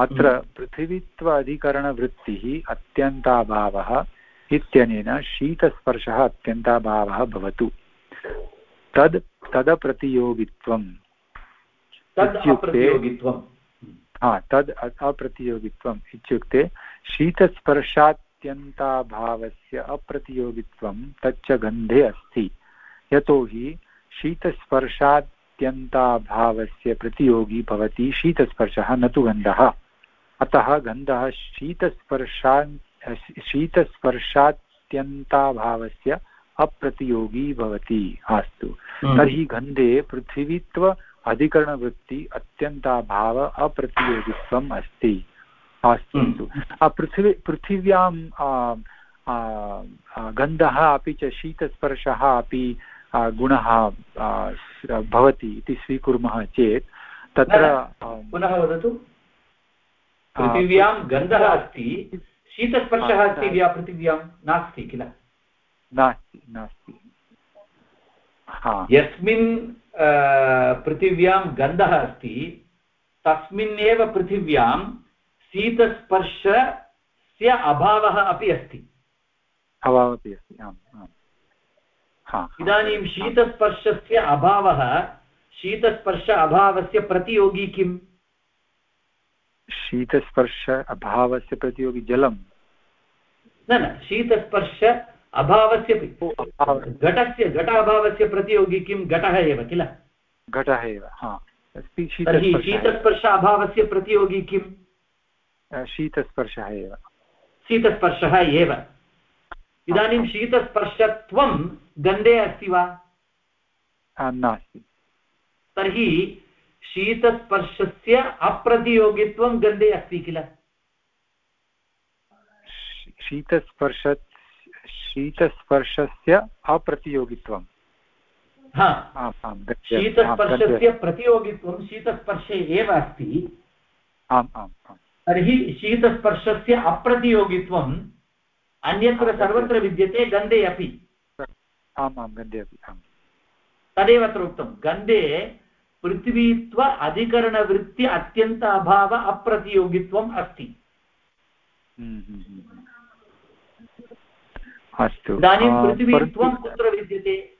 अत्र हम्म। पृथिवीत्व अधिकरणवृत्तिः अत्यन्ताभावः इत्यनेन शीतस्पर्शः अत्यन्ताभावः भवतु। तद् तदप्रतियोगित्वम् इत्युक्ते हा तद् अप्रतियोगित्वम्। इत्युक्ते शीतस्पर्शात्यन्ताभावस्य अप्रतियोगित्वं तच्च गन्धे अस्ति। यतोहि शीतस्पर्शात्यन्ताभावस्य प्रतियोगी भवति शीतस्पर्शः न तु गन्धः। अतः गन्धः शीतस्पर्शा शीतस्पर्शात्यन्ताभावस्य अप्रतियोगी भवति अस्तु। हम्म। तर्हि गन्धे पृथिवीत्व अधिकरणवृत्ति अत्यन्ताभाव अप्रतियोगित्वम् अस्ति। अस्तु अस्तु। हम्म। पृथिवी पृथिव्यां गन्धः अपि च शीतस्पर्शः अपि गुणः भवति इति स्वीकुर्मः चेत् तत्र पुनः वदतु। पृथिव्यां गन्धः अस्ति। शीतस्पर्शः अस्ति पृथिव्यां नास्ति किल? नास्ति नास्ति। यस्मिन् पृथिव्यां गन्धः अस्ति तस्मिन्नेव पृथिव्यां शीतस्पर्शस्य अभावः अपि अस्ति। अभावः अस्ति आम् आम्। इदानीं शीतस्पर्शस्य अभावः शीतस्पर्श अभावस्य प्रतियोगी किम्? शीतस्पर्श अभावस्य प्रतियोगी जलं न न शीतस्पर्श अभावस्य घटस्य घट अभावस्य प्रतियोगी किं? घटः एव किल? घटः एव तर्हि शीतस्पर्श। अभावस्य प्रतियोगी किम्? शीतस्पर्शः एव। शीतस्पर्शः एव। इदानीं शीतस्पर्शत्वं गन्धे अस्ति वा? नास्ति। तर्हि शीतस्पर्शस्य अप्रतियोगित्वं गन्धे अस्ति किल? शीतस्पर्श शीतस्पर्शस्य अप्रतियोगित्वं शीतस्पर्शस्य प्रतियोगित्वं शीतस्पर्शे एव अस्ति। आम् आम् आम्। तर्हि शीतस्पर्शस्य अप्रतियोगित्वं अन्यत्र सर्वत्र विद्यते गन्धे अपि। आम् आं गन्धे अपि आम्। तदेव अत्र उक्तं। गन्धे पृथ्वीत्व अधिकरणवृत्ति अत्यन्त अभाव अप्रतियोगित्वम् अस्ति। हम्म, हम्म, हम्म, अस्तु। इदानीं पृथ्वीत्वं कुत्र विद्यते?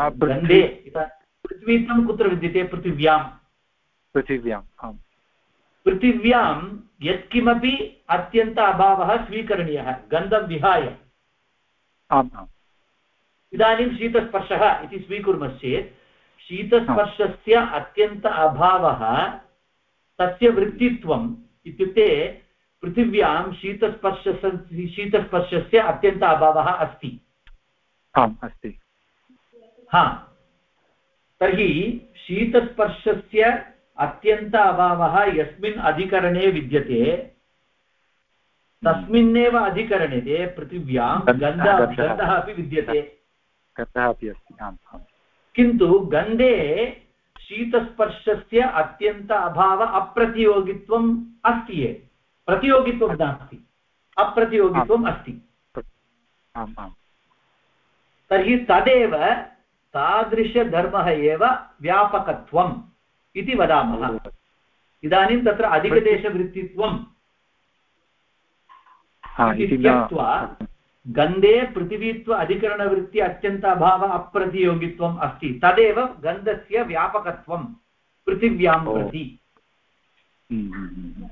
गन्धे पृथ्वीत्वं कुत्र विद्यते? पृथिव्यां। पृथिव्याम् आम्। पृथिव्यां यत्किमपि अत्यन्त अभावः स्वीकरणीयः गन्धं विहाय। आम् आम्। इदानीं शीतस्पर्शः इति स्वीकुर्मश्चेत् शीतस्पर्शस्य अत्यन्त अभावः तस्य वृत्तित्वम् इत्युक्ते पृथिव्यां शीतस्पर्श शीतस्पर्शस्य अत्यन्त अभावः अस्ति। आम् अस्ति। हा। तर्हि शीतस्पर्शस्य अत्यन्त अभावः यस्मिन् अधिकरणे विद्यते। तस्मिन्नेव अधिकरणे पृथिव्यां गन्धः गन्धः अपि विद्यते। गन्धः अपि अस्ति। आम् आम्। किन्तु गन्धे शीतस्पर्शस्य अत्यन्त अभाव अप्रतियोगित्वम् अस्ति ये। प्रतियोगित्वं नास्ति। अप्रतियोगित्वम् अस्ति। तर्हि तदेव तादृशधर्मः एव व्यापकत्वम् इति वदामः। इदानीं तत्र अधिकदेशवृत्तित्वम् इति त्यक्त्वा गन्धे पृथिवीत्व अधिकरणवृत्ति अत्यन्ताभाव अप्रतियोगित्वम् अस्ति। तदेव गन्धस्य व्यापकत्वं पृथिव्यां प्रति। हम्म, हम्म, हम्म,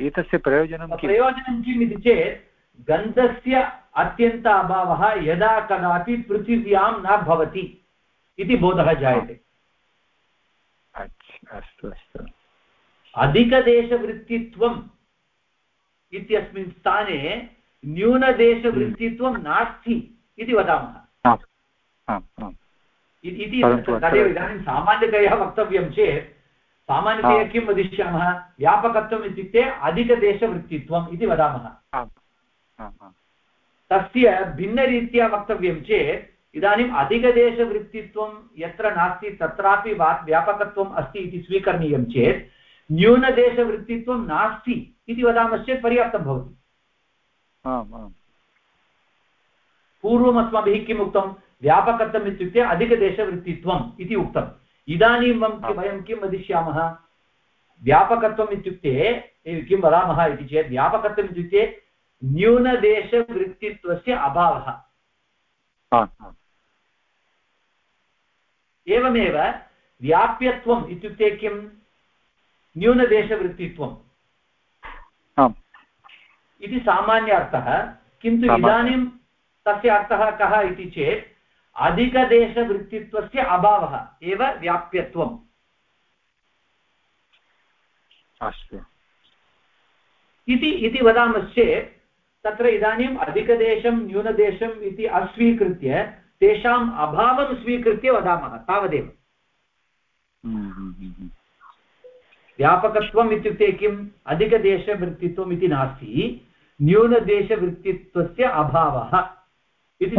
एतस्य प्रयोजनं प्रयोजनं किम्? इति चेत् गन्धस्य अत्यन्त अभावः यदा कदापि पृथिव्यां न भवति इति बोधः जायते। अस्तु अस्तु। अधिकदेशवृत्तित्वम् इत्यस्मिन् स्थाने न्यूनदेशवृत्तित्वं नास्ति इति वदामः। इति तदेव इदानीं सामान्यतया वक्तव्यं चेत् सामान्यतया किं वदिष्यामः? व्यापकत्वम् इत्युक्ते अधिकदेशवृत्तित्वम् इति वदामः। तस्य भिन्नरीत्या वक्तव्यं चेत् इदानीम् अधिकदेशवृत्तित्वं यत्र नास्ति तत्रापि व्यापकत्वम् अस्ति इति स्वीकरणीयं चेत् न्यूनदेशवृत्तित्वं नास्ति इति वदामश्चेत् पर्याप्तं भवति। आम् आम्। पूर्वम् अस्माभिः किम् उक्तं? व्यापकत्वम् इत्युक्ते अधिकदेशवृत्तित्वम् इति उक्तम्। इदानीं वयं किं वदिष्यामः? व्यापकत्वम् इत्युक्ते किं वदामः इति चेत् व्यापकत्वम् इत्युक्ते न्यूनदेशवृत्तित्वस्य अभावः। एवमेव व्याप्यत्वम् इत्युक्ते किं न्यूनदेशवृत्तित्वम्। इति सामान्य अर्थः किन्तु इदानीं तस्य अर्थः कः इति चेत् अधिकदेशवृत्तित्वस्य अभावः एव व्याप्यत्वम्। अस्तु। इति इति वदामश्चेत् तत्र इदानीम् अधिकदेशं न्यूनदेशम् इति अस्वीकृत्य तेषाम् अभावं स्वीकृत्य वदामः तावदेव। हम्म, हम्म, हम्म, व्यापकत्वम् इत्युक्ते किम्? अधिकदेशवृत्तित्वम् इति नास्ति। न्यूनदेशवृत्तित्वस्य अभावः इति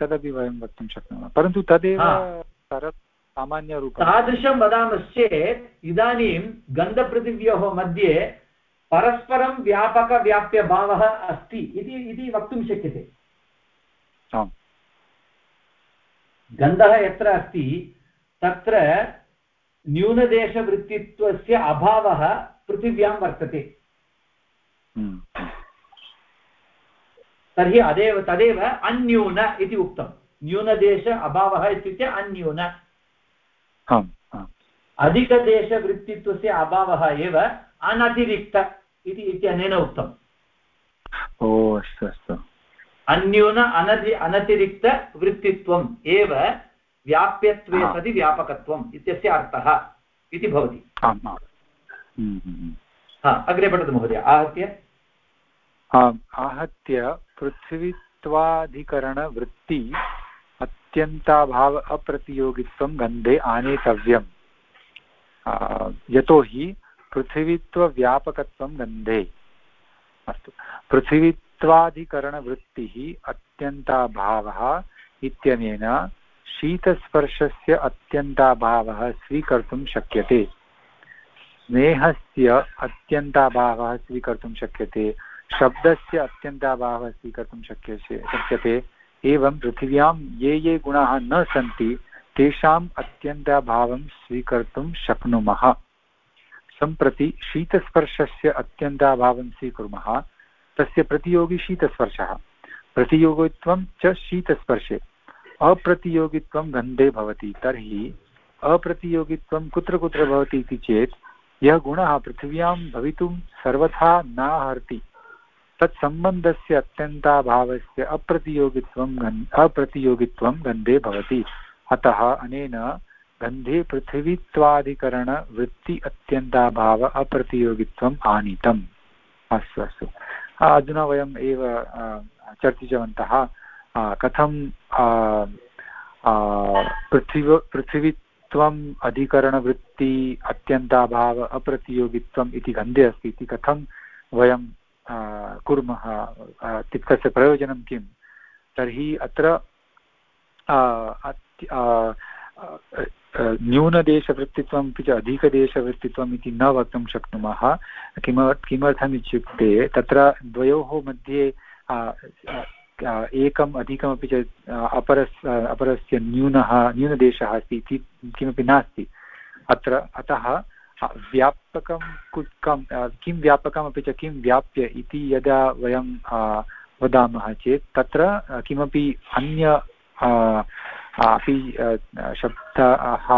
तदपि वयं वक्तुं शक्नुमः। परन्तु तदेव सामान्यरूपं। तादृशं वदामश्चेत् इदानीं गन्धपृथिव्योः मध्ये परस्परं व्यापकव्याप्यभावः अस्ति इति इति वक्तुं शक्यते। गन्धः यत्र अस्ति तत्र न्यूनदेशवृत्तित्वस्य अभावः पृथिव्यां वर्तते। हम्म। तर्हि अदेव तदेव अन्यून इति उक्तं। न्यूनदेश अभावः इत्युक्ते अन्यून अधिकदेशवृत्तित्वस्य अभावः एव अनतिरिक्त इति इत्यनेन उक्तम् ओ अस्तु अस्तु। अन्यून अनति अनतिरिक्तवृत्तित्वम् एव व्याप्यत्वे सति व्यापकत्वम् इत्यस्य अर्थः इति भवति। हम्म, हम्म, हम्म। हा अग्रे पठतु महोदय आहत्य? आहत्य पृथ्वीत्वाधिकरणवृत्ति अत्यन्ताभाव अप्रतियोगित्वं गन्धे आनेतव्यम्। यतोहि पृथिवीत्वव्यापकत्वं गन्धे। अस्तु। पृथिवीत्वाधिकरणवृत्तिः अत्यन्ताभावः इत्यनेन शीतस्पर्शस्य अत्यन्ताभावः स्वीकर्तुं शक्यते। स्नेहस्य अत्यन्ताभावः स्वीकर्तुं शक्यते। शब्दस्य अत्यन्ताभावः स्वीकर्तुं शक्यते शक्यते। एवं पृथिव्यां ये ये गुणाः न सन्ति तेषाम् अत्यन्ताभावं स्वीकर्तुं शक्नुमः। सम्प्रति शीतस्पर्शस्य अत्यन्ताभावं स्वीकुर्मः, तस्य प्रतियोगी शीतस्पर्शः। प्रतियोगित्वं च शीतस्पर्शे। अप्रतियोगित्वं गन्धे भवति, तर्हि अप्रतियोगित्वं कुत्र कुत्र भवति इति चेत्, यः गुणः पृथिव्यां भवितुं सर्वथा नाहर्ति। तत्सम्बन्धस्य अत्यन्ताभावस्य अप्रतियोगित्वं गन्, अप्रतियोगित्वं गन्धे भवति। अतः अनेन गन्धे पृथिवीत्वाधिकरणवृत्ति अत्यन्ताभाव अप्रतियोगित्वम् आनीतम् अस्तु अस्तु। अधुना वयम् एव चर्चितवन्तः। कथं पृथिव, पृथिवीत्वम् अधिकरणवृत्ति, अत्यन्ताभाव, अप्रतियोगित्वम् इति गन्धे अस्ति इति कथं वयं कुर्मः? तस्य प्रयोजनं किं? तर्हि अत्र न्यूनदेशवृत्तित्वम् अपि च अधिकदेशवृत्तित्वम् इति न वक्तुं शक्नुमः। किम किमर्थम् तत्र द्वयोः मध्ये एकम् अधिकमपि च अपरस् अपरस्य न्यूनः, न्यूनदेशः अस्ति इति किमपि नास्ति। अत्र, अतः व्यापकं कुकं किं व्यापकमपि च किं व्याप्य इति यदा वयं वदामः चेत्, तत्र किमपि अन्य अपि शब्दः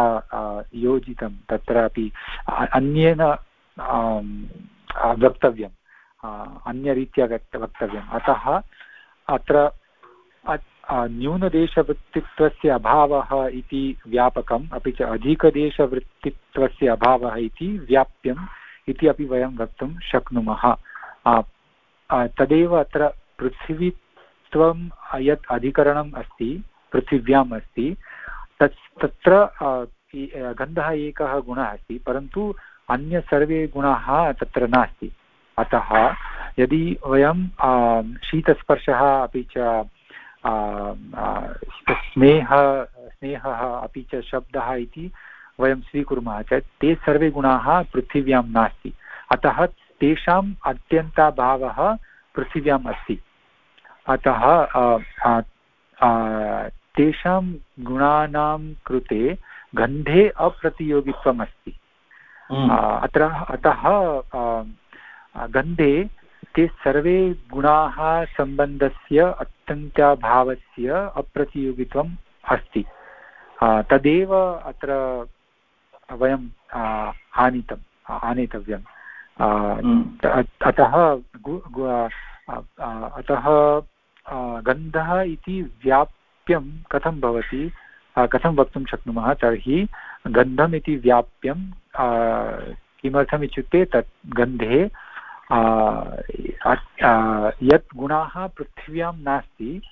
योजितं तत्रापि अन्येन वक्तव्यम् अन्यरीत्या वक्तव्यम्। अतः अत्र न्यूनदेशवृत्तित्वस्य अभावः इति व्यापकम्, अपि च अधिकदेशवृत्तित्वस्य अभावः इति व्याप्यम् इति अपि वयं वक्तुं शक्नुमः। तदेव अत्र पृथिवीत्वं यत् अधिकरणम् अस्ति, पृथिव्याम् अस्ति, तत् तत्र गन्धः एकः गुणः अस्ति, परन्तु अन्य सर्वे गुणाः तत्र नास्ति। अतः यदि वयं शीतस्पर्शः अपि च स्नेह स्नेहः अपि च शब्दः इति वयं स्वीकुर्मः चेत् ते सर्वे गुणाः पृथिव्यां नास्ति। अतः तेषाम् अत्यन्ताभावः पृथिव्याम् अस्ति। अतः तेषां गुणानां कृते गन्धे अप्रतियोगित्वम् अस्ति हम्म। अत्र अतः गन्धे ते सर्वे गुणाः सम्बन्धस्य अत्यन्ताभावस्य अप्रतियोगित्वम् अस्ति। तदेव अत्र वयं आनीतम् आनेतव्यम्। अतः अतः गन्धः इति व्याप्यं कथं भवति? कथं वक्तुं शक्नुमः? तर्हि गन्धम् इति व्याप्यं किमर्थम् इत्युक्ते तत् गन्धे यत् गुणाः पृथिव्यां नास्ति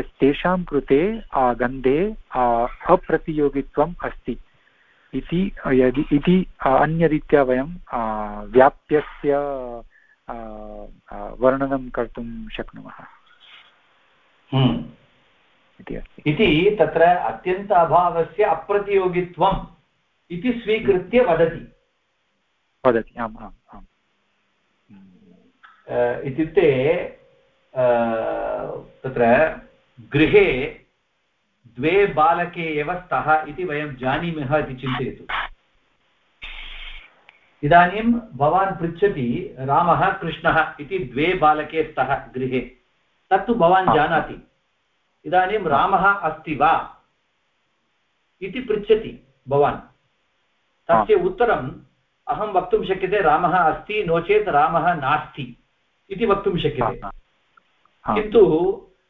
तेषां कृते गन्धे अप्रतियोगित्वम् अस्ति। इति यदि इति अन्यरीत्या वयं व्याप्यस्य वर्णनं कर्तुं शक्नुमः। हम्म। इति तत्र अत्यन्त अभावस्य अप्रतियोगित्वम् इति स्वीकृत्य वदति। वदति आम् आम् आम्। इत्युक्ते तत्र गृहे द्वे बालके एव स्तः इति वयं जानीमः इति चिन्तयतु। इदानीं भवान् पृच्छति रामः कृष्णः इति द्वे बालके स्तः गृहे। तत्तु भवान् जानाति। इदानीं रामः अस्ति वा? इति पृच्छति भवान्। तस्य उत्तरम् अहं वक्तुं शक्यते रामः अस्ति नो चेत् रामः नास्ति। इति वक्तुं शक्यते। किन्तु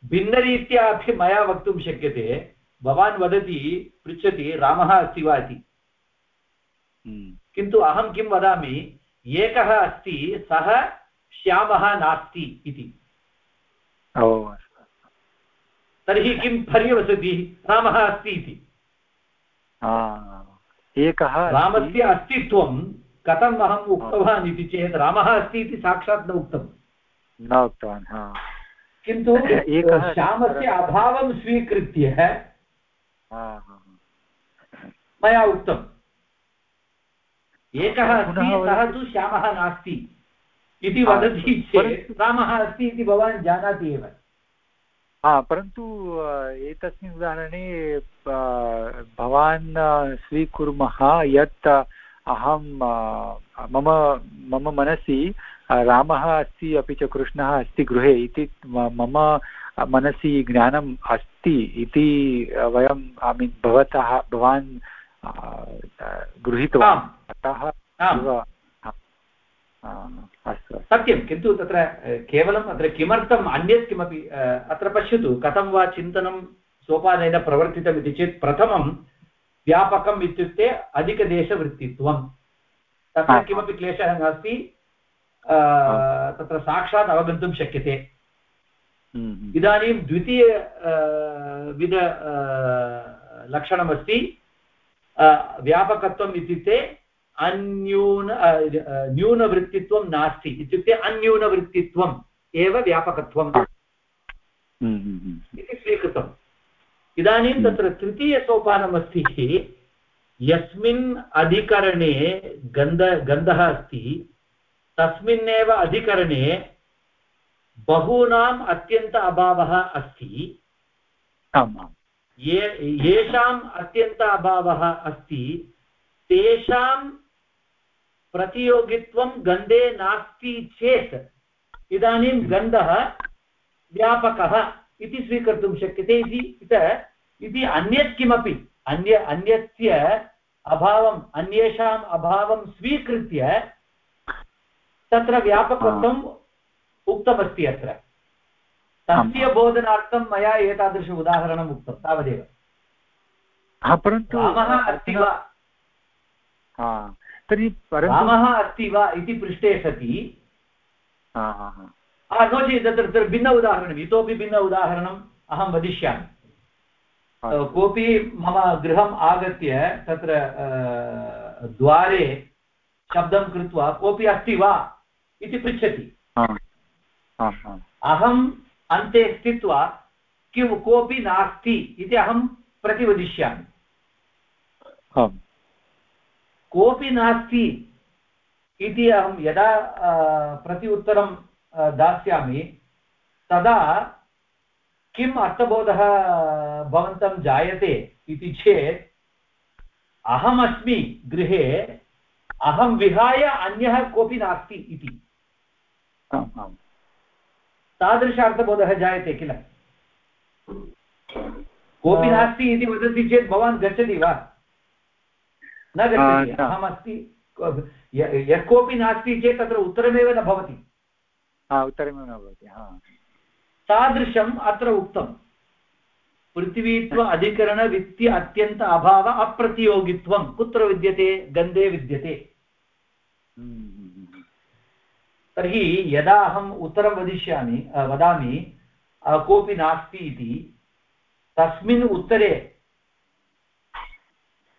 भिन्नरीत्या अपि मया वक्तुं शक्यते भवान् वदति पृच्छति रामः अस्ति वा इति। हम्म। किन्तु अहं किं वदामि एकः अस्ति सः श्यामः नास्ति इति। तर्हि किं पर्यवसति रामः अस्ति इति। एकः रामस्य अस्तित्वं कथम् अहम् उक्तवान् इति चेत् रामः अस्ति इति साक्षात् न उक्तम्। न उक्तवान् किन्तु श्यामस्य अभावं स्वीकृत्य मया उक्तम् एकः अस्ति सः तु श्यामः नास्ति इति वदति चेत् रामः अस्ति इति भवान् जानाति एव। हा परन्तु एतस्मिन् उदाहरणे भवान् स्वीकुर्मः यत् अहं मम मम मनसि रामः अस्ति अपि च कृष्णः अस्ति गृहे इति मम मनसि ज्ञानम् अस्ति इति वयं ऐ मीन् भवतः भवान् गृहीतवान्। अतः अस्तु सत्यं किन्तु तत्र केवलम् अत्र किमर्थम् अन्यत् किमपि अत्र पश्यतु कथं वा चिन्तनं सोपानेन प्रवर्तितम् इति चेत् प्रथमं व्यापकम् इत्युक्ते अधिकदेशवृत्तित्वं। तत्र किमपि क्लेशः नास्ति। तत्र साक्षात् अवगन्तुं शक्यते। हम्म, हम्म। इदानीं द्वितीय विध लक्षणमस्ति। व्यापकत्वम् इत्युक्ते अन्यून न्यूनवृत्तित्वं नास्ति। इत्युक्ते अन्यूनवृत्तित्वम् एव व्यापकत्वम्। हम्म। इति स्वीकृतम्। इदानीं तत्र तृतीयसोपानमस्ति। यस्मिन् अधिकरणे गन्ध गन्धः अस्ति। तस्मिन्नेव अधिकरणे बहूनाम् अत्यन्त अभावः अस्ति। ये येषाम् अत्यन्त अभावः अस्ति तेषां प्रतियोगित्वं गन्धे नास्ति चेत् इदानीं गन्धः व्यापकः इति स्वीकर्तुं शक्यते इति इति अन्यत् किमपि अन्य अन्यस्य अभावम् अन्येषाम् अभावं स्वीकृत्य तत्र व्यापकत्वम् उक्तमस्ति अत्र। तस्य बोधनार्थं मया एतादृश उदाहरणम् उक्तं तावदेव। परन्तु रामः अस्ति वा? तर्हि रामः अस्ति वा इति पृष्टे सति। नो चेत् तत्र तत्र भिन्न उदाहरणम् इतोपि भिन्न उदाहरणम् अहं वदिष्यामि। कोऽपि मम गृहम् आगत्य तत्र द्वारे शब्दं कृत्वा कोऽपि अस्ति वा? इति पृच्छति। अहम् अन्ते स्थित्वा किं कोऽपि नास्ति इति अहं प्रतिवदिष्यामि। कोऽपि नास्ति इति अहं यदा प्रति उत्तरं दास्यामि तदा किम् अर्थबोधः भवन्तं जायते इति चेत् अहमस्मि गृहे अहं विहाय अन्यः कोऽपि नास्ति इति। तादृश अर्थबोधः जायते किल? कोऽपि नास्ति इति वदति चेत् भवान् गच्छति वा? न गच्छति। अहमस्ति यः कोऽपि नास्ति चेत् तत्र उत्तरमेव न भवति। उत्तरमेव न भवति तादृशम् अत्र उक्तं। पृथिवीत्व अधिकरणवित्ति अत्यन्त अभाव अप्रतियोगित्वं। कुत्र विद्यते? गन्धे विद्यते। तर्हि यदा अहम् उत्तरं वदिष्यामि वदामि कोऽपि नास्ति इति तस्मिन् उत्तरे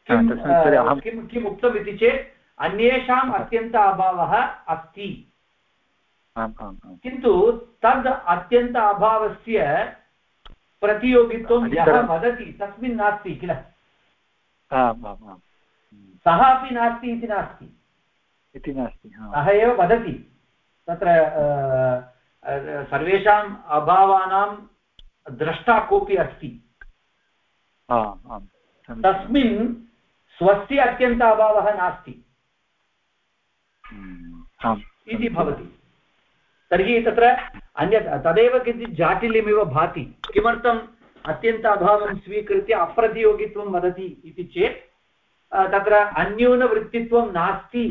किं किम् उक्तम् इति चेत् अन्येषाम् अत्यन्त अभावः अस्ति। किन्तु तद् अत्यन्त अभावस्य प्रतियोगित्वं यः वदति तस्मिन् नास्ति किल? सः अपि नास्ति इति नास्ति। इति नास्ति सः एव वदति। तत्र सर्वेषाम् अभावानां द्रष्टा कोऽपि अस्ति। तस्मिन् स्वस्य अत्यन्त अभावः नास्ति। हम्म, इति भवति। तर्हि तत्र अन्यत् तदेव किञ्चित् जाटिल्यमिव भाति। किमर्थम् अत्यन्त अभावं स्वीकृत्य अप्रतियोगित्वं वदति इति चेत् तत्र अन्यूनवृत्तित्वं नास्ति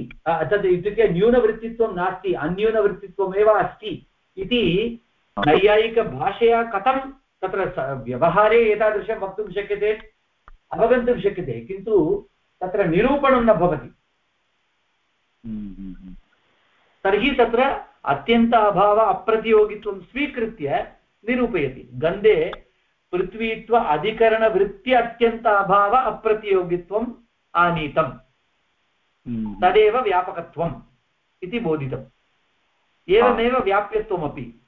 तद् इत्युक्ते न्यूनवृत्तित्वं नास्ति अन्यूनवृत्तित्वमेव अस्ति इति नैयायिकभाषया कथं तत्र व्यवहारे एतादृशं वक्तुं शक्यते अवगन्तुं शक्यते किन्तु तत्र निरूपणं न भवति तर्हि तत्र अत्यन्त अभाव अप्रतियोगित्वं स्वीकृत्य निरूपयति गन्धे पृथ्वीत्व अधिकरणवृत्ति अत्यन्त अभाव अप्रतियोगित्वम् आनीतम्। हम्म। तदेव व्यापकत्वम् इति बोधितम्। एवमेव व्याप्यत्वमपि।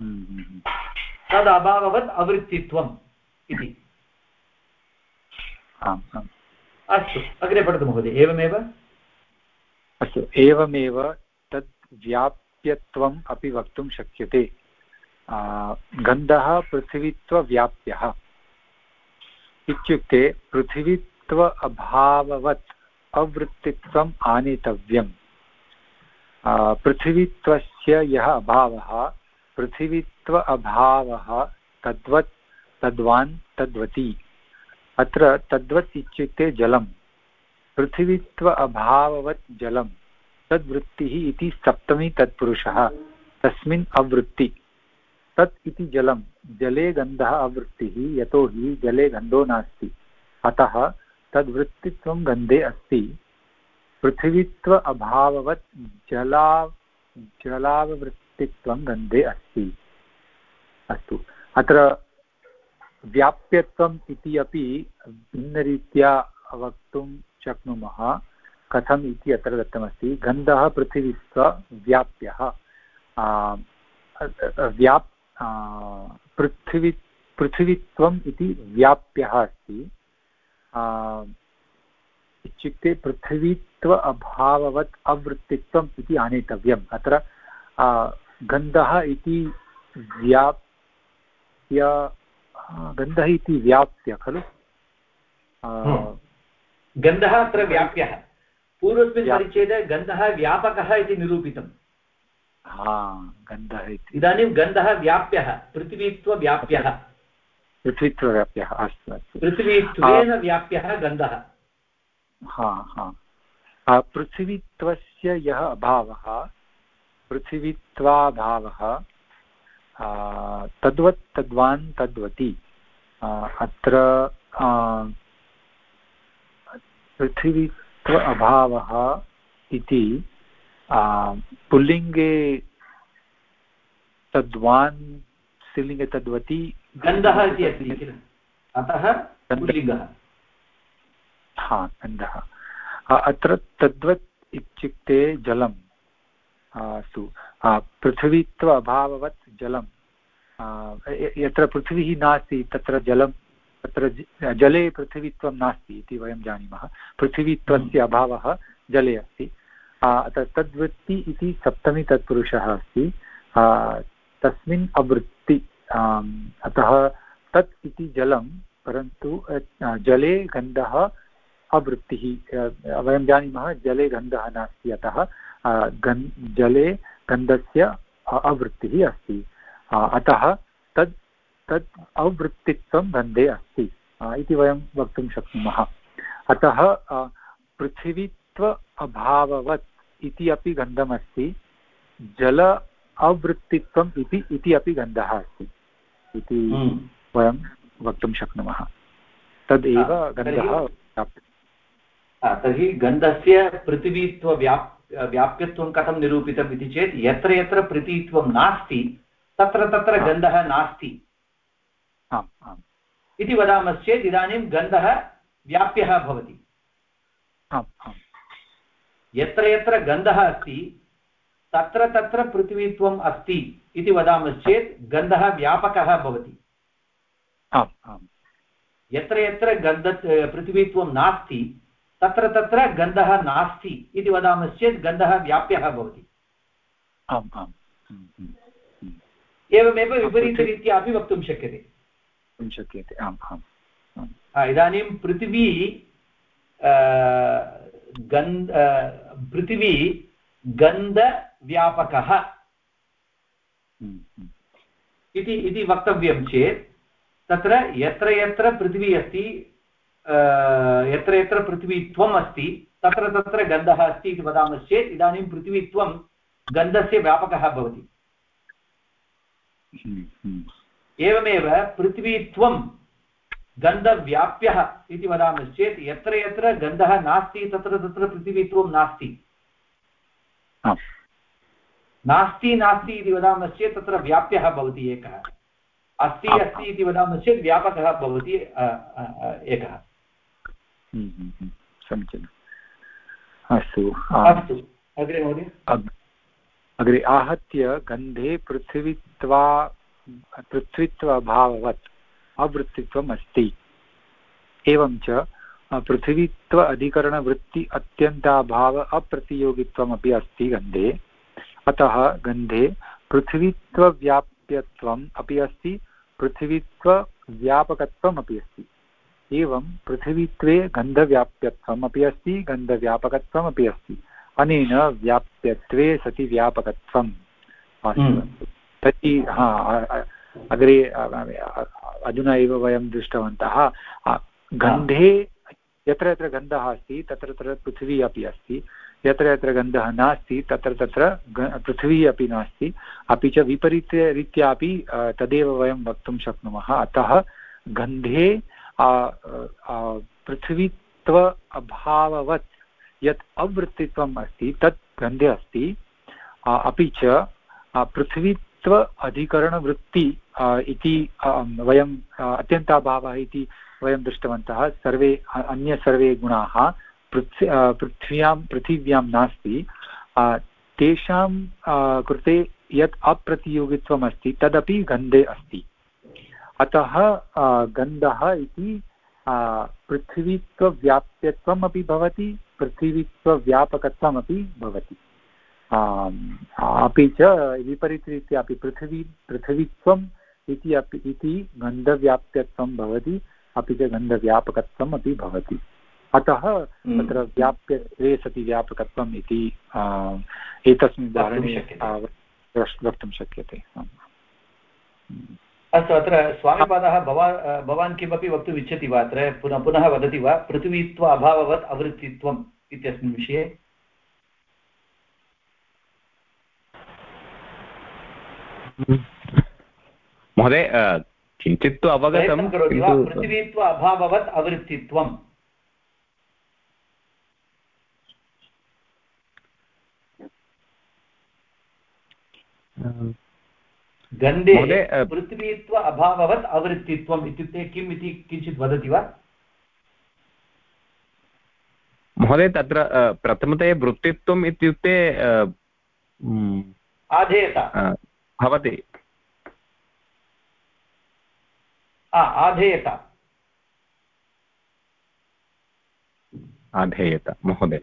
हम्म। तद् अभाववत् अवृत्तित्वम् इति। अस्तु अग्रे पठतु महोदय एवमेव? अस्तु एवमेव तद् व्याप्यत्वम् अपि वक्तुं शक्यते। गन्धः पृथिवीत्वव्याप्यः। इत्युक्ते पृथिवीत्व अभाववत्, अवृत्तित्वम् आनेतव्यम्। पृथिवीत्वस्य यः अभावः, पृथिवीत्व अभावः तद्वत् तद्वान् तद्वती। अत्र तद्वत् इत्युक्ते जलं पृथिवीत्व अभाववत् जलं तद्वृत्तिः इति सप्तमी तत्पुरुषः। तस्मिन् अवृत्ति। तत् इति जलं जले गन्धः अवृत्तिः यतोहि जले गन्धो नास्ति। अतः तद्वृत्तित्वं गन्धे अस्ति। पृथिवीत्व अभाववत् जला, जलाववृत्तित्वं गन्धे अस्ति। अस्तु। अत्र व्याप्यत्वम् इति अपि भिन्नरीत्या वक्तुं शक्नुमः। कथम् इति अत्र दत्तमस्ति। गन्धः पृथिवीस्व व्याप्यः। व्याप् पृथिवी, पृथिवीत्वम् इति व्याप्यः अस्ति। इत्युक्ते पृथिवीत्व अभाववत् अवृत्तित्वम् इति आनेतव्यम्। अत्र गन्धः इति व्याप्य गन्धः इति व्याप्य खलु? हम्म। गन्धः अत्र व्याप्यः। पूर्वस्मिन् परिच्छेदे गन्धः व्यापकः इति निरूपितम्। गन्धः इति। इदानीं गन्धः व्याप्यः पृथिवीत्वव्याप्यः पृथ्वीत्वव्याप्यः अस्तु अस्तु। पृथिवीत्वेन व्याप्यः गन्धः। हा हा। पृथिवीत्वस्य यः अभावः पृथिवीत्वाभावः तद्वत् तद्वान् तद्वति। अत्र पृथिवीत्व अभावः इति पुल्लिङ्गे तद्वान् स्त्रीलिङ्गे तद्वती गन्धः इति अस्ति किल? अतः पुल्लिङ्गः। हा गन्धः। अत्र तद्वत् इत्युक्ते जलम् अस्तु पृथिवीत्व अभाववत् जलं यत्र पृथिवी नास्ति तत्र जलं तत्र जले पृथिवीत्वं नास्ति इति वयं जानीमः। पृथिवीत्वस्य हम्म। अभावः जले अस्ति। तद्वृत्ति इति सप्तमी तत्पुरुषः अस्ति। तस्मिन् अवृत्ति अतः तत् इति जलं, परन्तु जले गन्धः अवृत्तिः वयं जानीमः जले गन्धः नास्ति, अतः गन्, जले गन्धस्य अवृत्तिः अस्ति। अतः तद् तद् अवृत्तित्वं गन्धे अस्ति इति वयं वक्तुं शक्नुमः। अतः पृथिवीत्व अभाववत् इति अपि गन्धमस्ति, जल अवृत्तित्वम् इति अपि गन्धः अस्ति। इति हम्म। वयं वक्तुं शक्नुमः। तदेव गन्धः तर्हि गन्धस्य पृथिवीत्वव्याप् व्याप्यत्वं कथं निरूपितम् इति चेत् यत्र यत्र पृथिवीत्वं नास्ति तत्र तत्र गन्धः नास्ति। आम् आम् इति वदामश्चेत् इदानीं गन्धः व्याप्यः भवति। आम् आम् यत्र यत्र गन्धः अस्ति तत्र तत्र पृथिवीत्वम् अस्ति इति वदामश्चेत् गन्धः व्यापकः भवति। आम् आम्। यत्र यत्र गन्ध पृथिवीत्वं नास्ति तत्र तत्र गन्धः नास्ति इति वदामश्चेत् गन्धः व्याप्यः भवति। आम् आम्। एवमेव विपरीतरीत्या अपि वक्तुं शक्यते। शक्यते। आम् आम् इदानीं पृथिवी गन्ध पृथिवी गन्धव्यापकः हम्म, हम्म। इति इति वक्तव्यं चेत् तत्र यत्र यत्र पृथिवी अस्ति यत्र यत्र पृथिवीत्वम् अस्ति तत्र तत्र गन्धः अस्ति इति वदामश्चेत् इदानीं पृथिवीत्वं गन्धस्य व्यापकः भवति। हम्म, एवमेव पृथ्वीत्वं गन्धव्याप्यः इति वदामश्चेत् यत्र यत्र गन्धः नास्ति तत्र तत्र पृथिवीत्वं नास्ति। नास्ति नास्ति इति वदामश्चेत् तत्र व्याप्यः भवति एकः। अस्ति अस्ति इति वदामश्चेत् व्यापकः भवति एकः। हम्म, हम्म, हम्म। समीचीनम्। अस्तु अस्तु। अग्रे महोदय। अग्रे आहत्य गन्धे पृथिवीत्वा पृथ्वीत्व अभाववत् अवृत्तित्वम् अस्ति एवं च पृथिवीत्व अधिकरणवृत्ति अत्यन्ताभाव अप्रतियोगित्वमपि अस्ति गन्धे। अतः गन्धे पृथिवीत्वव्याप्यत्वम् अपि अस्ति पृथिवीत्वव्यापकत्वम् अपि अस्ति। एवं पृथिवीत्वे गन्धव्याप्यत्वम् अपि अस्ति गन्धव्यापकत्वमपि अस्ति। अनेन व्याप्यत्वे सति व्यापकत्वम्। हम्म। तर्हि हा अग्रे अधुना एव वयं दृष्टवन्तः गन्धे यत्र यत्र गन्धः अस्ति तत्र तत्र पृथिवी अपि अस्ति। यत्र यत्र गन्धः नास्ति, तत्र तत्र पृथिवी अपि नास्ति। अपि च विपरीतरीत्या अपि तदेव वयं वक्तुं शक्नुमः। अतः गन्धे पृथिवीत्व अभाववत्, यत् अवृत्तित्वम् अस्ति, तत् गन्धे अस्ति। अपि च पृथिवीत्व अधिकरणवृत्ति इति वयं अत्यन्ताभावः इति वयं दृष्टवन्तः। सर्वे, अन्य सर्वे गुणाः। पृथ् पृथ्व्यां, पृथिव्यां नास्ति तेषां कृते यत् अप्रतियोगित्वम् अस्ति तदपि गन्धे अस्ति। अतः गन्धः इति पृथिवीत्वव्याप्यत्वम् अपि भवति, पृथिवीत्वव्यापकत्वमपि भवति। अपि च विपरीतरीत्या अपि पृथिवी, पृथिवीत्वम् इति अपि, इति गन्धव्याप्यत्वं भवति, अपि च गन्धव्यापकत्वम् अपि भवति। अतः हम्म। तत्र व्याप्यत्वे सति व्यापकत्वम् इति एतस्मिन् उदाहरणे वक्तुं शक्यते। अस्तु अत्र स्वामिपादः भवान् भवान् किमपि वक्तुम् इच्छति वा अत्र? पुनः पुनः वदति वा? पृथिवीत्व अभाववत् अवृत्तित्वम् इत्यस्मिन् विषये? महोदय किञ्चित् तु अवगतं पृथिवीत्व अभाववत् अवृत्तित्वम्। गन्धे पृथिवीत्व अभाववत् अवृत्तित्वम् इत्युक्ते किम् इति किञ्चित् वदति वा? महोदय तत्र प्रथमतया वृत्तित्वम् इत्युक्ते आधेयता। भवति। आधेयत। आधेयत महोदय।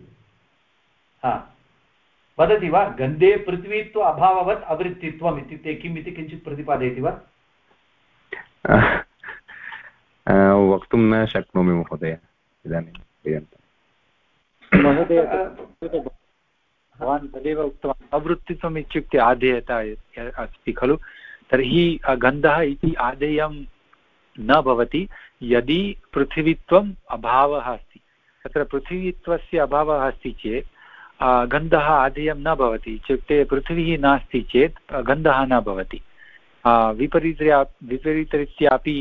हा। वदति वा गन्धे पृथ्वीत्व अभाववत् अवृत्तित्वम् इत्युक्ते किम् इति किञ्चित् प्रतिपादयति वा? वक्तुं न शक्नोमि महोदय इदानीं पर्यन्तं महोदय भवान् तदेव उक्तवान् अवृत्तित्वम् इत्युक्ते आधेयता अस्ति खलु तर्हि गन्धः इति आधेयं न भवति यदि पृथिवीत्वम् अभावः अस्ति। तत्र पृथिवीत्वस्य अभावः अस्ति चेत् गन्धः आधेयं न भवति इत्युक्ते पृथिवी नास्ति चेत् गन्धः न भवति। विपरीतया विपरीतरीत्यापि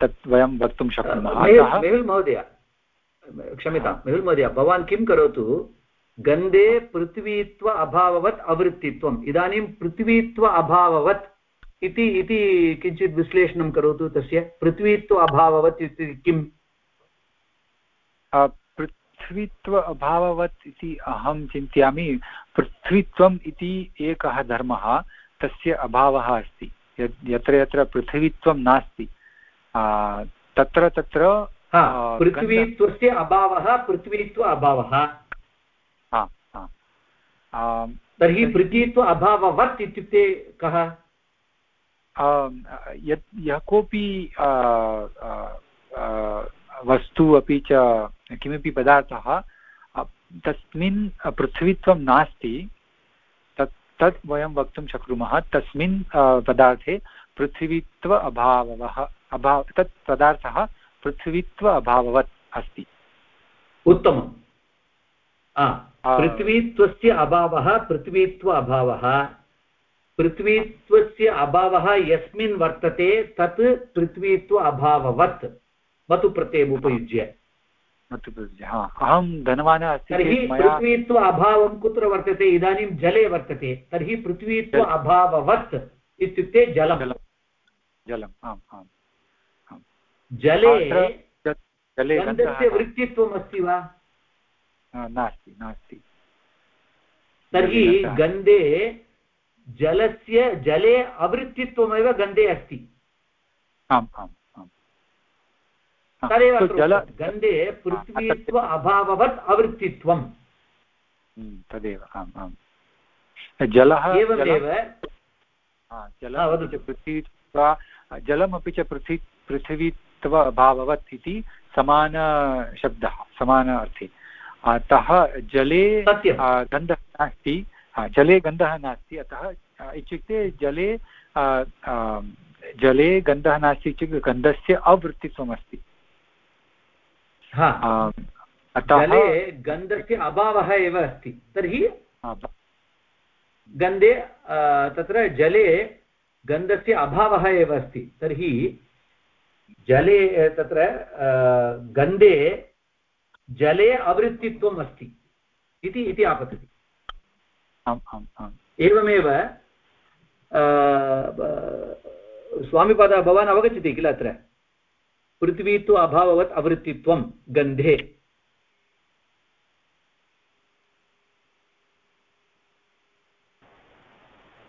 तत् वयं वक्तुं शक्नुमः। मेहुल् महोदय क्षम्यतां मेहुल् महोदय भवान् किं करोतु? गन्धे पृथ्वीत्व अभाववत् अवृत्तित्वम्। इदानीं पृथ्वीत्व अभाववत् इति इति किञ्चित् विश्लेषणं करोतु तस्य। पृथ्वीत्व अभाववत् इति किम्? पृथ्वीत्व अभाववत् इति अहं चिन्तयामि। पृथ्वीत्वम् इति एकः धर्मः तस्य अभावः अस्ति। यत्र यत्र पृथिवीत्वं नास्ति। तत्र तत्र पृथ्वीत्वस्य अभावः पृथ्वीत्व अभावः तर्हि पृथ्वीत्व अभाववत् इत्युक्ते कः? यत् यः कोऽपि वस्तु अपि च किमपि पदार्थः तस्मिन् पृथ्वीत्वं नास्ति तत् तत् वयं वक्तुं शक्नुमः तस्मिन् पदार्थे पृथिवीत्व अभावः अभाव तत् पदार्थः पृथिवीत्व अभाववत् अस्ति। उत्तमम्। पृथ्वीत्वस्य अभावः पृथ्वीत्व अभावः। पृथ्वीत्वस्य अभावः यस्मिन् वर्तते तत् पृथ्वीत्व अभाववत्। मतु प्रत्ययम् उपयुज्य। अहं धनवानः अस्ति पृथ्वीत्व अभावं कुत्र वर्तते? इदानीं जले वर्तते। तर्हि पृथ्वीत्व अभाववत् इत्युक्ते जलं। जलम् आम् आम् जले जले गन्धस्य वृत्तित्वम् अस्ति वा? नास्ति नास्ति। तर्हि गन्धे। जलस्य जले अवृत्तित्वमेव गन्धे अस्ति। आम् आम्। तदेव जल गन्धे पृथ्वीत्व अभाववत् अवृत्तित्वम्। हम्म, तदेव आम् आम्। जलः एवमेव पृथ्वीत्वा जलमपि च पृथ्वी पृथिवीत्व अभाववत् इति समानशब्दः समान अर्थे। अतः जले गन्धः नास्ति। जले गन्धः नास्ति। अतः इत्युक्ते जले जले गन्धः नास्ति इत्युक्ते गन्धस्य अवृत्तित्वमस्ति। जले गन्धस्य अभावः एव अस्ति। तर्हि गन्धे तत्र जले गन्धस्य अभावः एव अस्ति। तर्हि जले तत्र गन्धे जले अवृत्तित्वम् अस्ति इति इति आपतति। एवमेव स्वामिपादः भवान् अवगच्छति किल अत्र? पृथ्वी तु अभाववत् अवृत्तित्वं गन्धे।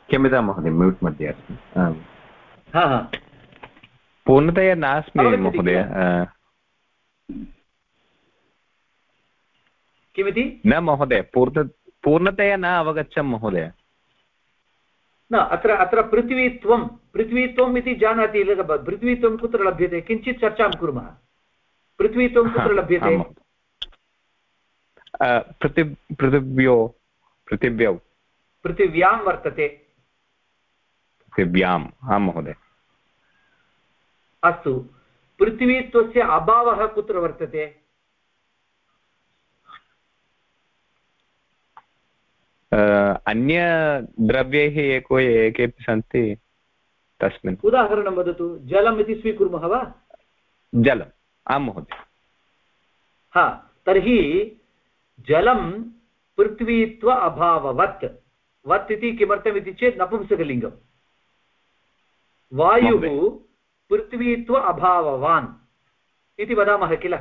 क्षम्यतां महोदय म्यूट् मध्ये अस्मि। हा हा। पूर्णतया नास्मि महोदय किमिति? न महोदय पूर्ण पूर्णतया न अवगच्छं महोदय। न अत्र अत्र पृथ्वीत्वं पृथ्वीत्वम् इति जानाति पृथ्वीत्वं कुत्र लभ्यते? किञ्चित् चर्चां कुर्मः। पृथ्वीत्वं कुत्र लभ्यते? पृथि पृथिव्यो पृथिव्यौ। पृथिव्यां वर्तते। पृथिव्याम् आं महोदय। अस्तु। पृथ्वीत्वस्य अभावः कुत्र वर्तते? अन्यद्रव्यैः एको एकेपि सन्ति तस्मिन्। उदाहरणं वदतु जलम् इति स्वीकुर्मः वा? जलम्। आं महोदय। हा तर्हि जलं पृथ्वीत्व अभाववत्। वत् इति किमर्थमिति चेत् नपुंसकलिङ्गं वायुः पृथ्वीत्व अभाववान् इति वदामः किल?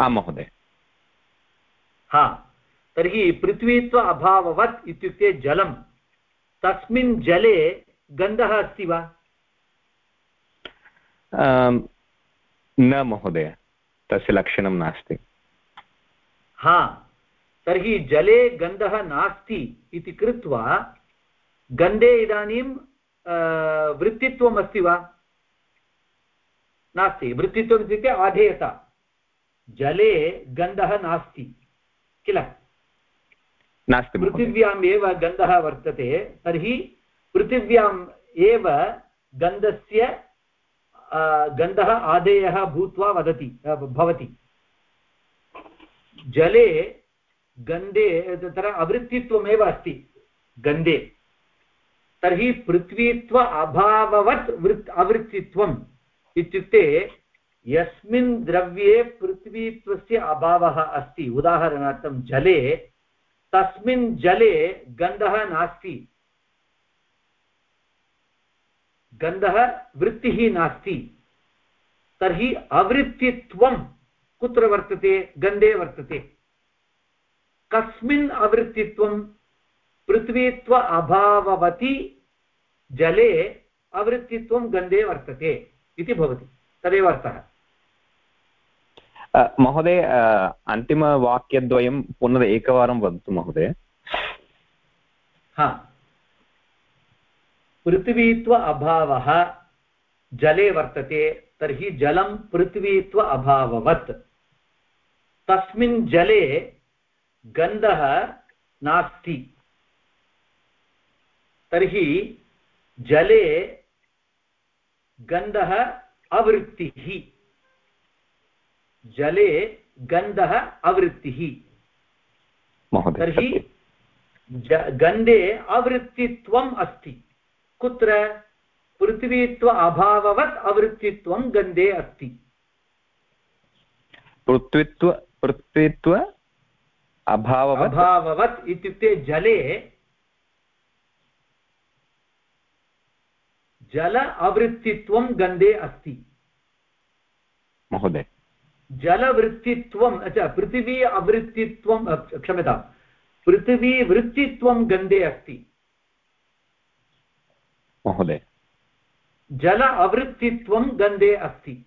आं महोदय। हा। तर्हि पृथ्वीत्व अभाववत् इत्युक्ते जलं तस्मिन् जले गन्धः अस्ति वा? न महोदय तस्य लक्षणं नास्ति। हा तर्हि जले गन्धः नास्ति इति कृत्वा गन्धे इदानीं वृत्तित्वम् अस्ति वा? नास्ति वृत्तित्वम् इत्युक्ते आधेयता। जले गन्धः नास्ति किल? नास्ति पृथिव्याम् एव गन्धः वर्तते, तर्हि पृथिव्याम् एव गन्धस्य गन्धः आदेयः भूत्वा वदति भवति। जले गन्धे, तत्र अवृत्तित्वमेव अस्ति, गन्धे। तर्हि पृथ्वीत्व अभाववत् वृत् अवृत्तित्वम् इत्युक्ते, यस्मिन् द्रव्ये पृथ्वीत्वस्य अभावः अस्ति। उदाहरणार्थं, जले तस्मिन् जले गन्धः नास्ति। गन्धः वृत्तिः नास्ति। तर्हि अवृत्तित्वं कुत्र वर्तते? गन्धे वर्तते। कस्मिन् अवृत्तित्वं पृथ्वीत्व अभाववति जले अवृत्तित्वं गन्धे वर्तते इति भवति। तदेव अर्थः। महोदय अन्तिमवाक्यद्वयं पुनः एकवारं वदतु महोदय. हा. पृथिवीत्व अभावः जले वर्तते, तर्हि जलं पृथ्वीत्व अभाववत्. तस्मिन् जले गन्धः नास्ति. तर्हि जले गन्धः अवृत्तिः। जले गन्धः अवृत्तिः। तर्हि गन्धे अवृत्तित्वम् अस्ति। कुत्र? पृथ्वीत्व अभाववत् अवृत्तित्वं गन्धे अस्ति। पृथ्वीत्व पृथ्वीत्व अभाववत्? अभाववत् इत्युक्ते जले जल अवृत्तित्वं गन्धे अस्ति। महोदय जलवृत्तित्वम् अच्छा पृथिवी अवृत्तित्वं क्षम्यतां पृथिवीवृत्तित्वं गन्धे अस्ति। महोदय। जल अवृत्तित्वं गन्धे अस्ति।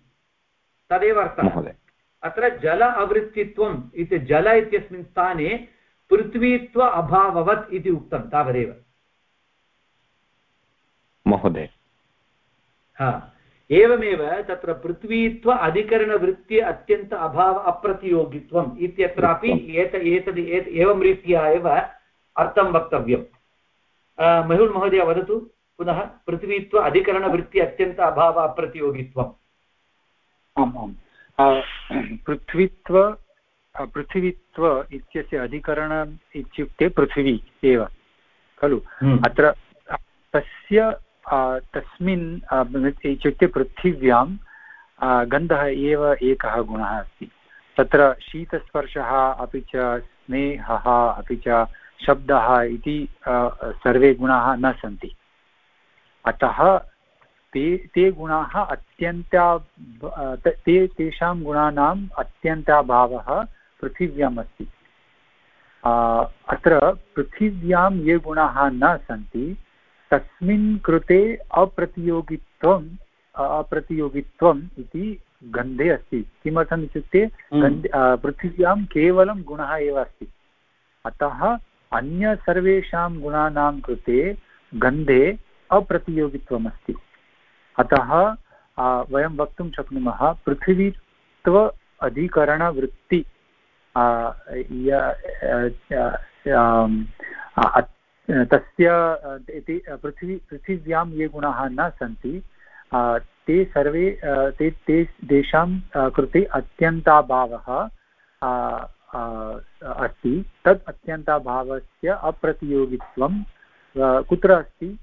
तदेव अर्थः। महोदय। अत्र जल अवृत्तित्वम् इति जल इत्यस्मिन् स्थाने पृथ्वीत्व अभाववत् इति उक्तं तावदेव। महोदय। हा। एवमेव तत्र पृथ्वीत्व अधिकरणवृत्ति अत्यन्त अभाव अप्रतियोगित्वम् इत्यत्रापि एत एतद् एवं रीत्या एव अर्थं वक्तव्यं महुल् महोदय वदतु पुनः पृथ्वीत्व अधिकरणवृत्ति अत्यन्त अभाव अप्रतियोगित्वम्। आम् आम्। पृथ्वीत्व पृथिवीत्व इत्यस्य अधिकरणम् इत्युक्ते पृथिवी एव खलु? हम्म। अत्र तस्य तस्मिन् इत्युक्ते पृथिव्यां गन्धः एव एकः गुणः अस्ति। तत्र शीतस्पर्शः, अपि च स्नेहः, अपि च शब्दः इति सर्वे गुणाः न सन्ति। अतः ते ते गुणाः अत्यन्ता ते तेषां गुणानाम् अत्यन्ताभावः पृथिव्याम् अस्ति। अत्र पृथिव्यां ये गुणाः न सन्ति तस्मिन् कृते अप्रतियोगित्वम् अप्रतियोगित्वम् इति गन्धे अस्ति। किमर्थम् इत्युक्ते हम्म। गन्धे पृथिव्यां केवलं गुणः एव अस्ति। अतः अन्य सर्वेषां गुणानां कृते गन्धे अप्रतियोगित्वमस्ति। अतः वयं वक्तुं शक्नुमः पृथिवीत्व अधिकरणवृत्ति तस्य पृथिवी, पृथिव्यां ये गुणाः न सन्ति ते सर्वे ते ते तेषां कृते अत्यन्ताभावः अस्ति। तत् अत्यन्ताभावस्य अप्रतियोगित्वं कुत्र अस्ति?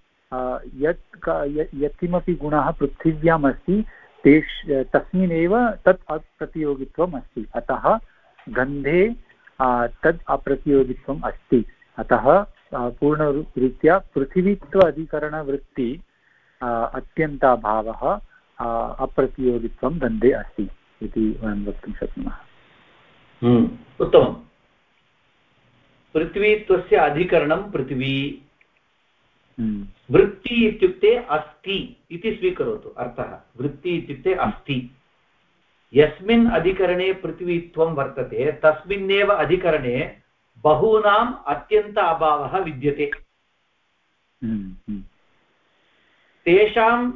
यत् यत्किमपि गुणः पृथिव्याम् अस्ति, तेष्, तस्मिन्नेव तत् अप्रतियोगित्वम् अस्ति। अतः, गन्धे तद् अप्रतियोगित्वम् अस्ति। अतः पूर्णरीत्या पृथिवीत्व अधिकरणवृत्ति अत्यन्ताभावः अप्रतियोगित्वं गन्धे अस्ति इति वयं वक्तुं शक्नुमः। हम्म, उत्तमं पृथ्वीत्वस्य अधिकरणं पृथिवी। हम्म। वृत्ति इत्युक्ते अस्ति इति स्वीकरोतु अर्थः। वृत्ति इत्युक्ते अस्ति। यस्मिन् अधिकरणे पृथ्वीत्वं वर्तते तस्मिन्नेव अधिकरणे बहूनाम् अत्यन्त अभावः विद्यते। हम्म, तेषाम्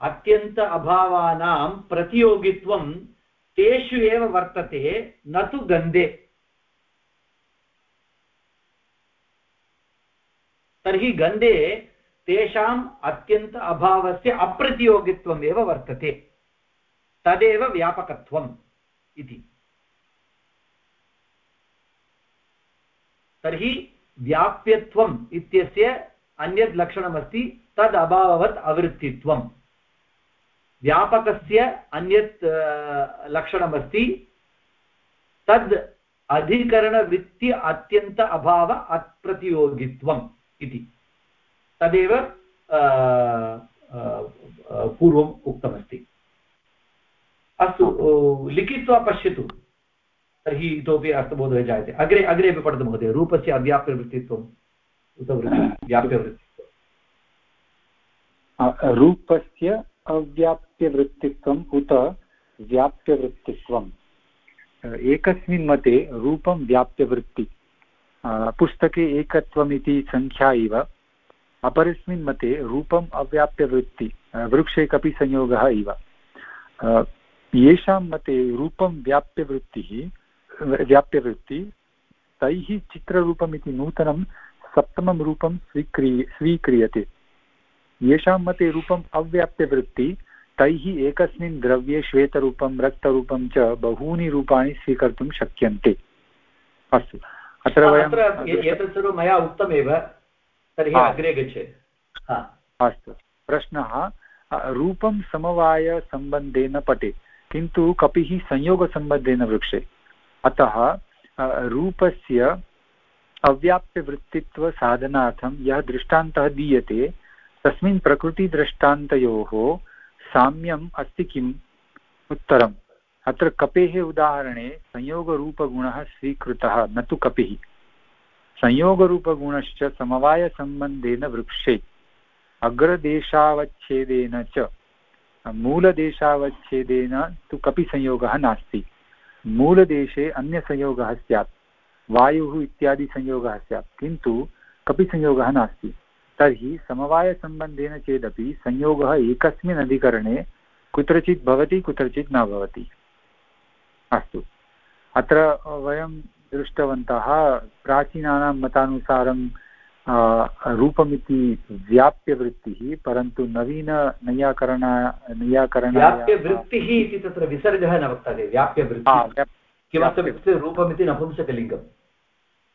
अत्यन्त अभावानां प्रतियोगित्वं तेषु एव वर्तते न तु गन्धे। तर्हि गन्धे तेषाम् अत्यन्त अभावस्य अप्रतियोगित्वम् एव वर्तते। तदेव व्यापकत्वम् इति। तर्हि व्याप्यत्वम् इत्यस्य अन्यत् लक्षणमस्ति तद् अभाववत् अवृत्तित्वम्। व्यापकस्य अन्यत् लक्षणमस्ति, तद् अधिकरणवृत्ति अत्यन्त अभाव अप्रतियोगित्वम् इति। तदेव पूर्वम् उक्तमस्ति। अस्तु लिखित्वा पश्यतु। तर्हि इतोपि अर्थबोधः जायते। अग्रे अग्रे अपि पठतु महोदय, रूपस्य अव्याप्यवृत्तित्वम् उत व्याप्यवृत्तित्वं। रूपस्य अव्याप्यवृत्तित्वम् उत व्याप्यवृत्तित्वम् एकस्मिन् मते रूपं व्याप्यवृत्ति पुस्तके एकत्वमिति सङ्ख्या इव। अपरस्मिन् मते रूपम् अव्याप्यवृत्ति वृक्षे कपि संयोगः इव येषां मते रूपं व्याप्यवृत्तिः व्याप्यवृत्ति तैः चित्ररूपमिति नूतनं सप्तमं रूपं स्वीक्रिय स्वीक्रियते। येषां मते रूपम् अव्याप्यवृत्ति तैः एकस्मिन् द्रव्ये श्वेतरूपं रक्तरूपं च बहूनि रूपाणि स्वीकर्तुं शक्यन्ते। अस्तु। अत्र वयं एतत् सर्वं मया उक्तमेव तर्हि अग्रे गच्छेत्। अस्तु। प्रश्नः रूपं समवायसम्बन्धेन पटे किन्तु कपिः संयोगसम्बन्धेन वृक्षे। अतः रूपस्य अव्याप्यवृत्तित्वसाधनार्थं यः दृष्टान्तः दीयते, तस्मिन् प्रकृतिदृष्टान्तयोः साम्यम् अस्ति किम्? उत्तरम्। अत्र कपेः उदाहरणे संयोगरूपगुणः स्वीकृतः, न तु कपिः। संयोगरूपगुणश्च समवायसम्बन्धेन वृक्षे। अग्रदेशावच्छेदेन च। मूलदेशावच्छेदेन तु कपिसंयोगः नास्ति। मूलदेशे अन्यसंयोगः स्यात्। वायुः इत्यादि संयोगः स्यात्। किन्तु कपिसंयोगः नास्ति। तर्हि समवायसम्बन्धेन चेदपि संयोगः एकस्मिन् अधिकरणे कुत्रचित् भवति, कुत्रचित् न भवति। अस्तु। अत्र वयं दृष्टवन्तः प्राचीनानां मतानुसारं रूपमिति व्याप्यवृत्तिः परन्तु नवीननैयाकरण नैयाकरण व्याप्यवृत्तिः इति तत्र विसर्गः न वक्तव्यः व्याप्यवृत्तिः किमर्थमित्युक्ते रूपमिति नपुंसकलिङ्गम्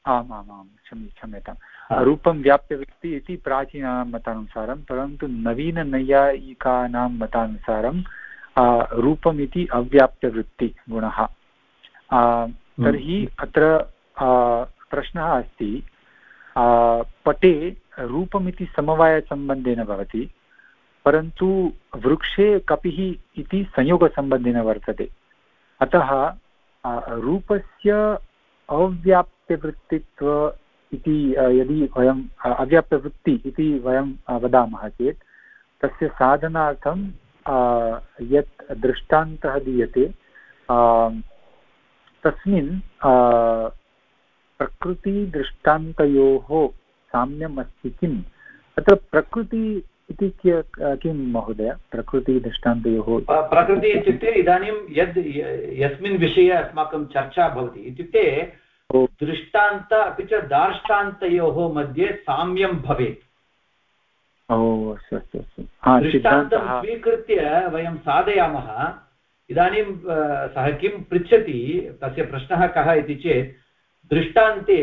आम् आम् आम् क्षम्य क्षम्यतां रूपं व्याप्यवृत्ति इति प्राचीनानां मतानुसारं परन्तु नवीननैयायिकानां मतानुसारं रूपमिति अव्याप्तवृत्तिगुणः तर्हि हम्म। अत्र प्रश्नः अस्ति पटे रूपमिति समवायसम्बन्धेन भवति, परन्तु वृक्षे कपिः इति संयोगसम्बन्धेन वर्तते। अतः रूपस्य अव्याप्यवृत्तित्व इति यदि वयम् अव्याप्यवृत्ति इति वयं वदामः चेत्, तस्य साधनार्थं यत् दृष्टान्तः दीयते तस्मिन् प्रकृतिदृष्टान्तयोः साम्यम् अस्ति किम्? अत्र प्रकृति इति किं महोदय? प्रकृतिदृष्टान्तयोः प्रकृति इत्युक्ते इदानीं यद् यस्मिन् विषये अस्माकं चर्चा भवति इत्युक्ते दृष्टांत अपि च दार्ष्टान्तयोः मध्ये साम्यं भवेत्। दृष्टान्तं स्वीकृत्य वयं साधयामः। इदानीं सः किं पृच्छति तस्य प्रश्नः कः इति चेत् दृष्टान्ते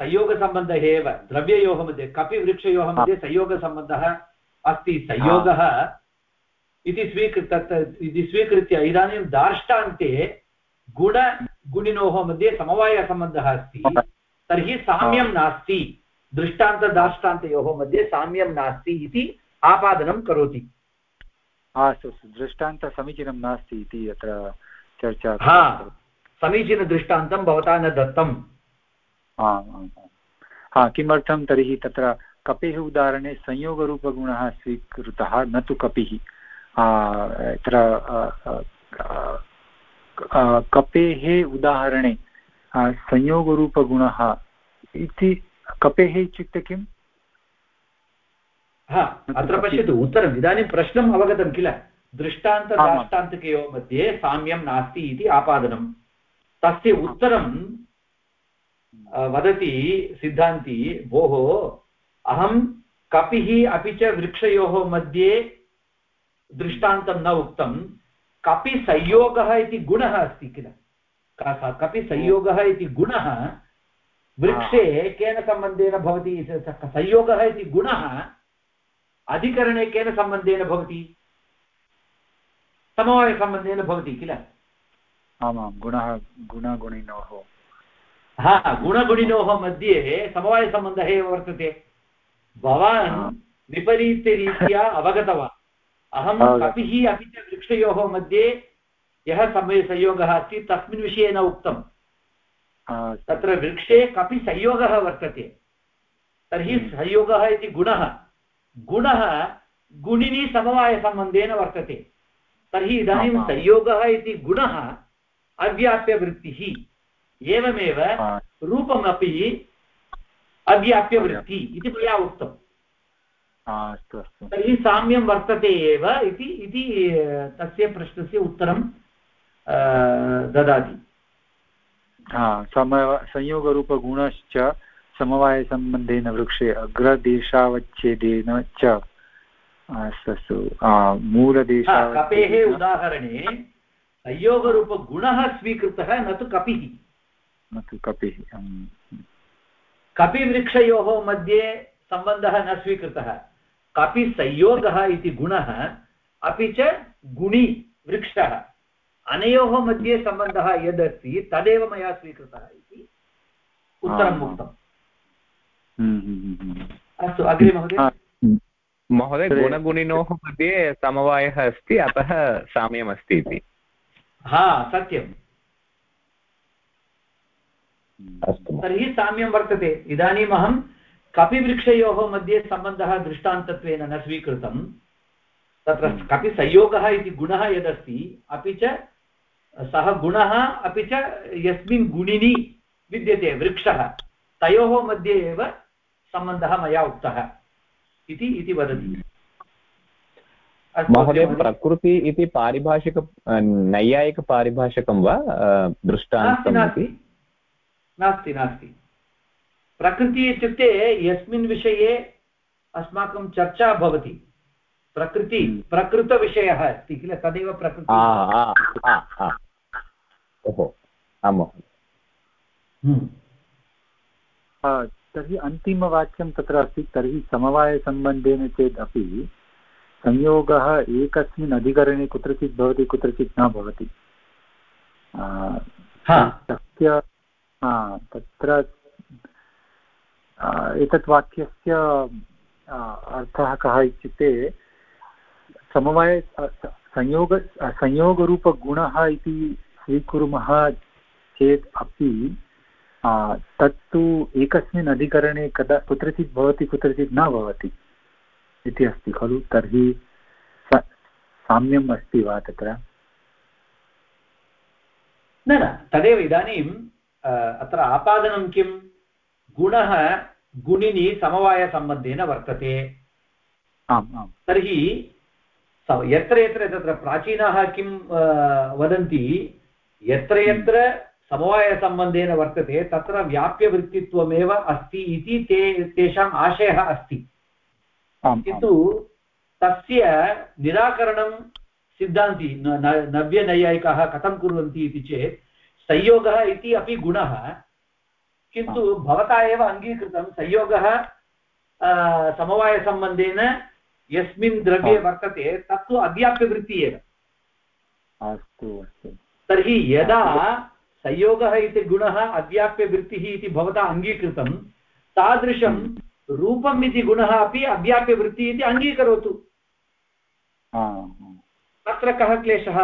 संयोगसम्बन्धः एव द्रव्ययोः मध्ये कपिवृक्षयोः मध्ये संयोगसम्बन्धः अस्ति। संयोगः इति स्वीकृत इति स्वीकृत्य इदानीं दार्ष्टान्ते गुणगुणिनोः मध्ये समवायसम्बन्धः अस्ति। तर्हि साम्यं नास्ति। दृष्टान्तदाष्टान्तयोः मध्ये साम्यं नास्ति इति आपादनं करोति। अस्तु अस्तु। दृष्टान्तः समीचीनं नास्ति इति अत्र चर्चा हा। समीचीनदृष्टान्तं भवता न दत्तम्। आम् हा किमर्थं तर्हि तत्र कपेः उदाहरणे संयोगरूपगुणः स्वीकृतः न तु कपिः। अत्र कपेः उदाहरणे संयोगरूपगुणः इति कपेः इत्युक्ते किम्? हा अत्र पश्यतु उत्तरम् इदानीं प्रश्नम् अवगतं किल? दृष्टान्तदाष्टान्तकयोः मध्ये साम्यं नास्ति इति आपादनं तस्य उत्तरं वदति सिद्धान्ती भोः अहं कपिः अपि च वृक्षयोः मध्ये दृष्टान्तं न उक्तं कपिसंयोगः इति गुणः अस्ति किल? कपिसंयोगः इति गुणः वृक्षे केन सम्बन्धेन भवति? संयोगः इति गुणः अधिकरणे केन सम्बन्धेन भवति? समवायसम्बन्धेन भवति किल? आमां गुणः गुणगुणिनोः। हा गुणगुणिनोः मध्ये समवायसम्बन्धः एव वर्तते। भवान् विपरीतरीत्या अवगतवान्। अहं कपिः अपि च वृक्षयोः मध्ये यः समय संयोगः अस्ति तस्मिन् विषये न उक्तम्। तत्र वृक्षे कपि संयोगः वर्तते। तर्हि हम्म। संयोगः इति गुणः। गुणः गुणिनि समवायसम्बन्धेन वर्तते। तर्हि इदानीं संयोगः इति गुणः अव्याप्यवृत्तिः। एवमेव रूपमपि अव्याप्यवृत्ति इति मया उक्तम् अस्तु अस्तु। तर्हि साम्यं वर्तते एव इति तस्य प्रश्नस्य उत्तरं ददाति। सम संयोगरूपगुणश्च समवायसम्बन्धेन वृक्षे अग्रदेशावच्छेदेन च। अस्तु मूलदेशा कपेः उदाहरणे संयोगरूपगुणः स्वीकृतः न तु कपिः। न तु कपिः कपिवृक्षयोः मध्ये सम्बन्धः न स्वीकृतः। कपिसंयोगः इति गुणः अपि च गुणि वृक्षः। अनयोः मध्ये सम्बन्धः यदस्ति तदेव मया स्वीकृतः इति उत्तरम् उक्तम्। हम्म, हम्म, हम्म, अस्तु अग्रे महोदय। महोदय गुणगुणिनोः मध्ये समवायः अस्ति अतः साम्यमस्ति इति। हा सत्यम् तर्हि साम्यं वर्तते। इदानीम् अहं कपिवृक्षयोः मध्ये सम्बन्धः दृष्टान्तत्वेन न स्वीकृतं तत्र कपिसंयोगः इति गुणः यदस्ति अपि च सः गुणः अपि च यस्मिन् गुणिनि विद्यते वृक्षः। तयोः मध्ये एव सम्बन्धः मया उक्तः। इति इति वदति। महोदय प्रकृति इति पारिभाषिक नैयायिकपारिभाषिकं वा दृष्टान्तं नास्ति नास्ति। नास्ति प्रकृतिः इत्युक्ते यस्मिन् विषये अस्माकं चर्चा भवति। प्रकृति हम्म। प्रकृतविषयः अस्ति किल? तदेव प्रकृति। ओहो आं महोदय। हम्म। तर्हि अन्तिमवाक्यं तत्र अस्ति। तर्हि समवायसम्बन्धेन चेत् अपि संयोगः एकस्मिन् अधिकरणे कुत्रचित् भवति कुत्रचित् न भवति। तस्य तत्र एतत् वाक्यस्य अर्थः कः इत्युक्ते समवाय संयोग संयोगरूपगुणः इति स्वीकुर्मः चेत् अपि तत्तु एकस्मिन् अधिकरणे कदा कुत्रचित् भवति कुत्रचित् न भवति। इति अस्ति खलु? तर्हि साम्यम् अस्ति वा तत्र? न न तदेव इदानीम् अत्र आपादनं किं? गुणः गुणिनि समवायसम्बन्धेन वर्तते। आम् आम्। तर्हि यत्र यत्र तत्र प्राचीनाः किं वदन्ति यत्र यत्र समवायसम्बन्धेन वर्तते तत्र व्याप्यवृत्तित्वमेव अस्ति इति ते तेषाम् आशयः अस्ति। किन्तु तस्य निराकरणं सिद्धान्ति नव्यनैयायिकाः कथं कुर्वन्ति इति चेत् संयोगः इति अपि गुणः किन्तु भवता एव अङ्गीकृतं संयोगः समवायसम्बन्धेन यस्मिन् द्रव्ये वर्तते तत्तु अव्याप्यवृत्तिः एव। अस्तु अस्तु। तर्हि यदा संयोगः इति गुणः अव्याप्यवृत्तिः इति भवता अङ्गीकृतं तादृशं। रूपम् इति गुणः अपि अव्याप्यवृत्तिः इति अङ्गीकरोतु। तत्र कः क्लेशः?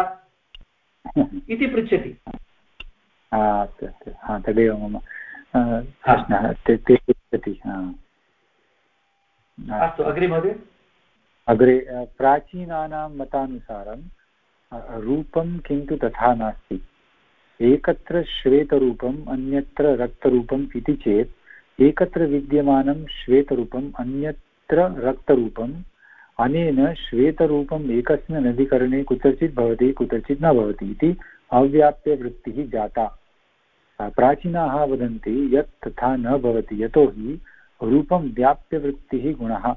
इति पृच्छति। तदेव मम प्रश्नः। पृच्छति अस्तु अग्रे महोदय। अग्रे प्राचीनानां मतानुसारं रूपं किन्तु तथा नास्ति। एकत्र श्वेतरूपम् अन्यत्र रक्तरूपम् इति चेत् एकत्र विद्यमानं श्वेतरूपम्, अन्यत्र रक्तरूपम्, अनेन श्वेतरूपम् एकस्मिन् अधिकरणे कुत्रचित् भवति, कुत्रचित् न भवति इति अव्याप्यवृत्तिः जाता। प्राचीनाः वदन्ति यत् तथा न भवति, यतोहि रूपं व्याप्यवृत्तिः गुणः।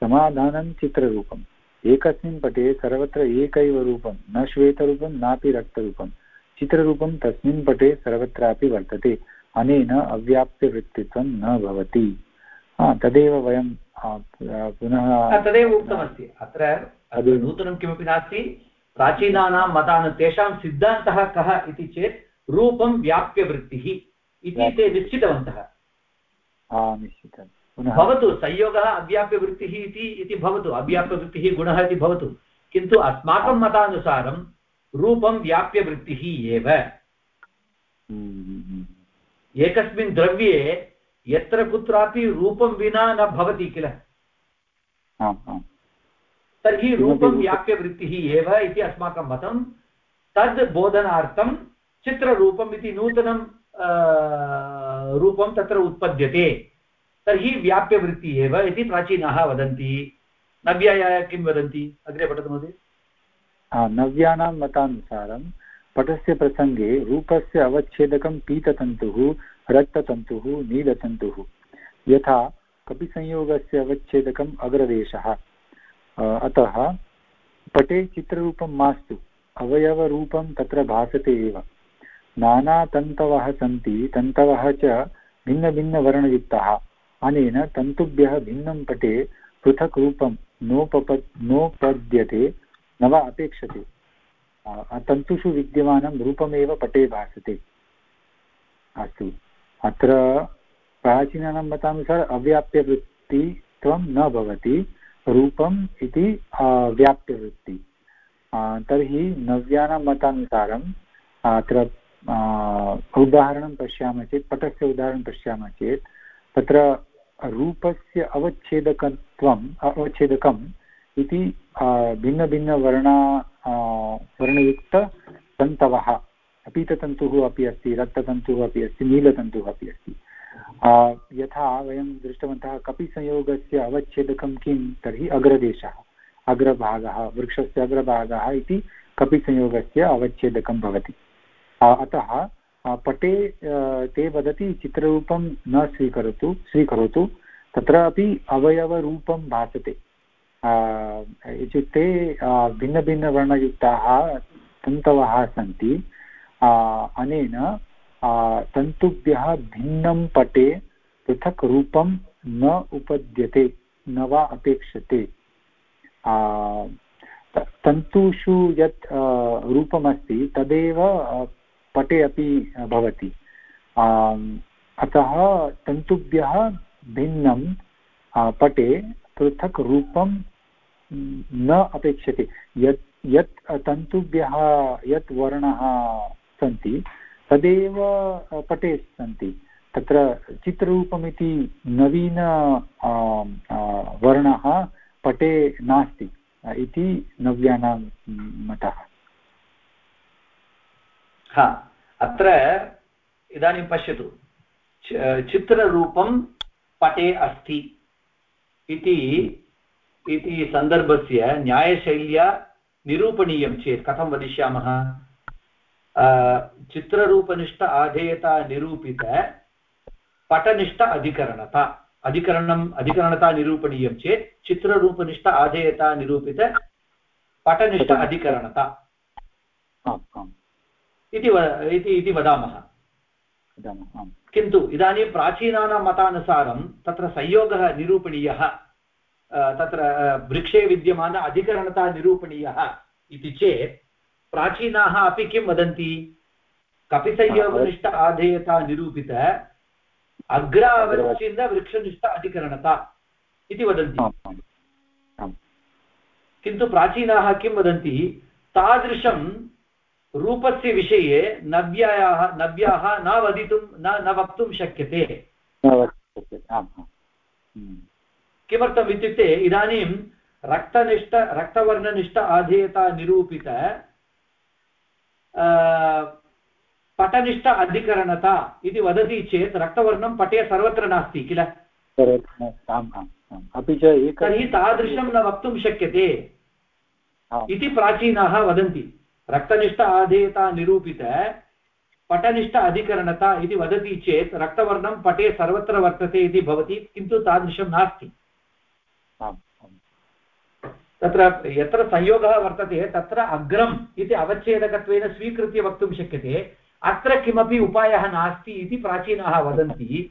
समाधानं चित्ररूपम्। एकस्मिन् पटे सर्वत्र एकैव रूपं, न श्वेतरूपं, नापि रक्तरूपं। चित्ररूपं तस्मिन् पटे सर्वत्रापि वर्तते। अनेन अव्याप्यवृत्तित्वं न भवति। तदेव वयं पुनः तदेव उक्तमस्ति। अत्र नूतनं किमपि नास्ति। प्राचीनानां मतान् तेषां सिद्धान्तः कः इति चेत् रूपं व्याप्यवृत्तिः इति ते निश्चितवन्तः। भवतु संयोगः अव्याप्यवृत्तिः इति इति भवतु। अव्याप्यवृत्तिः गुणः इति भवतु। किन्तु अस्माकं मतानुसारं रूपं व्याप्यवृत्तिः एव। एकस्मिन् द्रव्ये यत्र कुत्रापि रूपं विना न भवति किल? तर्हि रूपं व्याप्यवृत्तिः एव इति अस्माकं मतं। तद् बोधनार्थं चित्ररूपम् इति नूतनं रूपं तत्र उत्पद्यते। तर्हि व्याप्यवृत्ति एव इति प्राचीनाः वदन्ति। नव्याय किं वदन्ति? अग्रे पठतु महोदय। नव्यानां मतानुसारं पटस्य प्रसङ्गे रूपस्य अवच्छेदकं पीततन्तुः, रक्ततन्तुः, नीलतन्तुः। यथा कपिसंयोगस्य अवच्छेदकम् अग्रदेशः अतः पटे चित्ररूपं मास्तु, अवयवरूपं तत्र भासते एव। नानातन्तवः सन्ति, तन्तवः च भिन्नभिन्नवर्णयुक्ताः। अनेन तन्तुभ्यः भिन्नं पटे पृथक् रूपं नोपप नोपद्यते न वा अपेक्षते। तन्तुषु विद्यमानं रूपमेव पटे भासते। अस्तु। अत्र प्राचीनानां मतानुसार अव्याप्यवृत्तित्वं न भवति, रूपम् इति व्याप्यवृत्ति तर्हि नव्यानां मतानुसारम् अत्र उदाहरणं पश्यामः चेत्, पटस्य उदाहरणं पश्यामः चेत्, तत्र रूपस्य अवच्छेदकत्वम्, अवच्छेदकम् इति भिन्नभिन्नवर्णा वर्णयुक्ततन्तवः पीततन्तुः अपि अस्ति, रक्ततन्तुः अपि अस्ति, नीलतन्तुः अपि अस्ति। यथा वयं दृष्टवन्तः कपिसंयोगस्य अवच्छेदकं किं, तर्हि अग्रदेशः, अग्रभागः, वृक्षस्य अग्रभागः इति कपिसंयोगस्य अवच्छेदकं भवति। अतः पटे ते वदति चित्ररूपं न स्वीकरोतु स्वीकरोतु तत्रापि अवयवरूपं भासते। इत्युक्ते भिन्नभिन्नवर्णयुक्ताः तन्तवः सन्ति अनेन तन्तुभ्यः भिन्नं पटे पृथक् रूपं न उपद्यते न वा अपेक्षते तन्तुषु यत् रूपमस्ति तदेव पटे अपि भवति अतः तन्तुभ्यः भिन्नं पटे पृथक् रूपं न अपेक्षते। यत् यत् तन्तुभ्यः, यत् वर्णः सन्ति, तदेव पटे सन्ति। तत्र चित्ररूपमिति नवीन वर्णः पटे नास्ति, इति नव्यानां मतः। हा, अत्र इदानीं पश्यतु। चित्ररूपं पटे अस्ति इति इति सन्दर्भस्य न्यायशैल्या निरूपणीयं चेत् कथं वदिष्यामः? चित्ररूपनिष्ठ आधेयता निरूपित पटनिष्ठ अधिकरणता। अधिकरणम् अधिकरणता निरूपणीयं चेत् चित्ररूपनिष्ठ आधेयता निरूपित पटनिष्ठ अधिकरणता। इति इति वदामः। किन्तु इदानीं प्राचीनानां मतानुसारं तत्र संयोगः निरूपणीयः। तत्र वृक्षे विद्यमान अधिकरणता निरूपणीयः इति चेत् प्राचीनाः अपि किं वदन्ति? कपिसंयोगनिष्ठ आधेयता निरूपित अग्रावच्छिन्न वृक्षनिष्ठ अधिकरणता इति वदन्ति। किन्तु प्राचीनाः किं वदन्ति? तादृशं रूपस्य विषये नव्यायाः नव्याः न वदितुं न न वक्तुं शक्यते। हम्म। किमर्थम् इत्युक्ते इदानीं रक्तनिष्ठ रक्तवर्णनिष्ठ आधेयता निरूपित पटनिष्ठ अधिकरणता इति वदति चेत् रक्तवर्णं पटे सर्वत्र नास्ति किल? अपि च तर्हि तादृशं न वक्तुं शक्यते। इति प्राचीनाः वदन्ति। रक्तनिष्ठ आधेयता निरूपित पटनिष्ठ अधिकरणता इति वदति चेत् रक्तवर्णं पटे सर्वत्र वर्तते इति भवति किन्तु तादृशं नास्ति। तत्र यत्र संयोगः वर्तते तत्र अग्रम् इति अवच्छेदकत्वेन स्वीकृत्य वक्तुं शक्यते। अत्र किमपि उपायः नास्ति इति प्राचीनाः वदन्ति।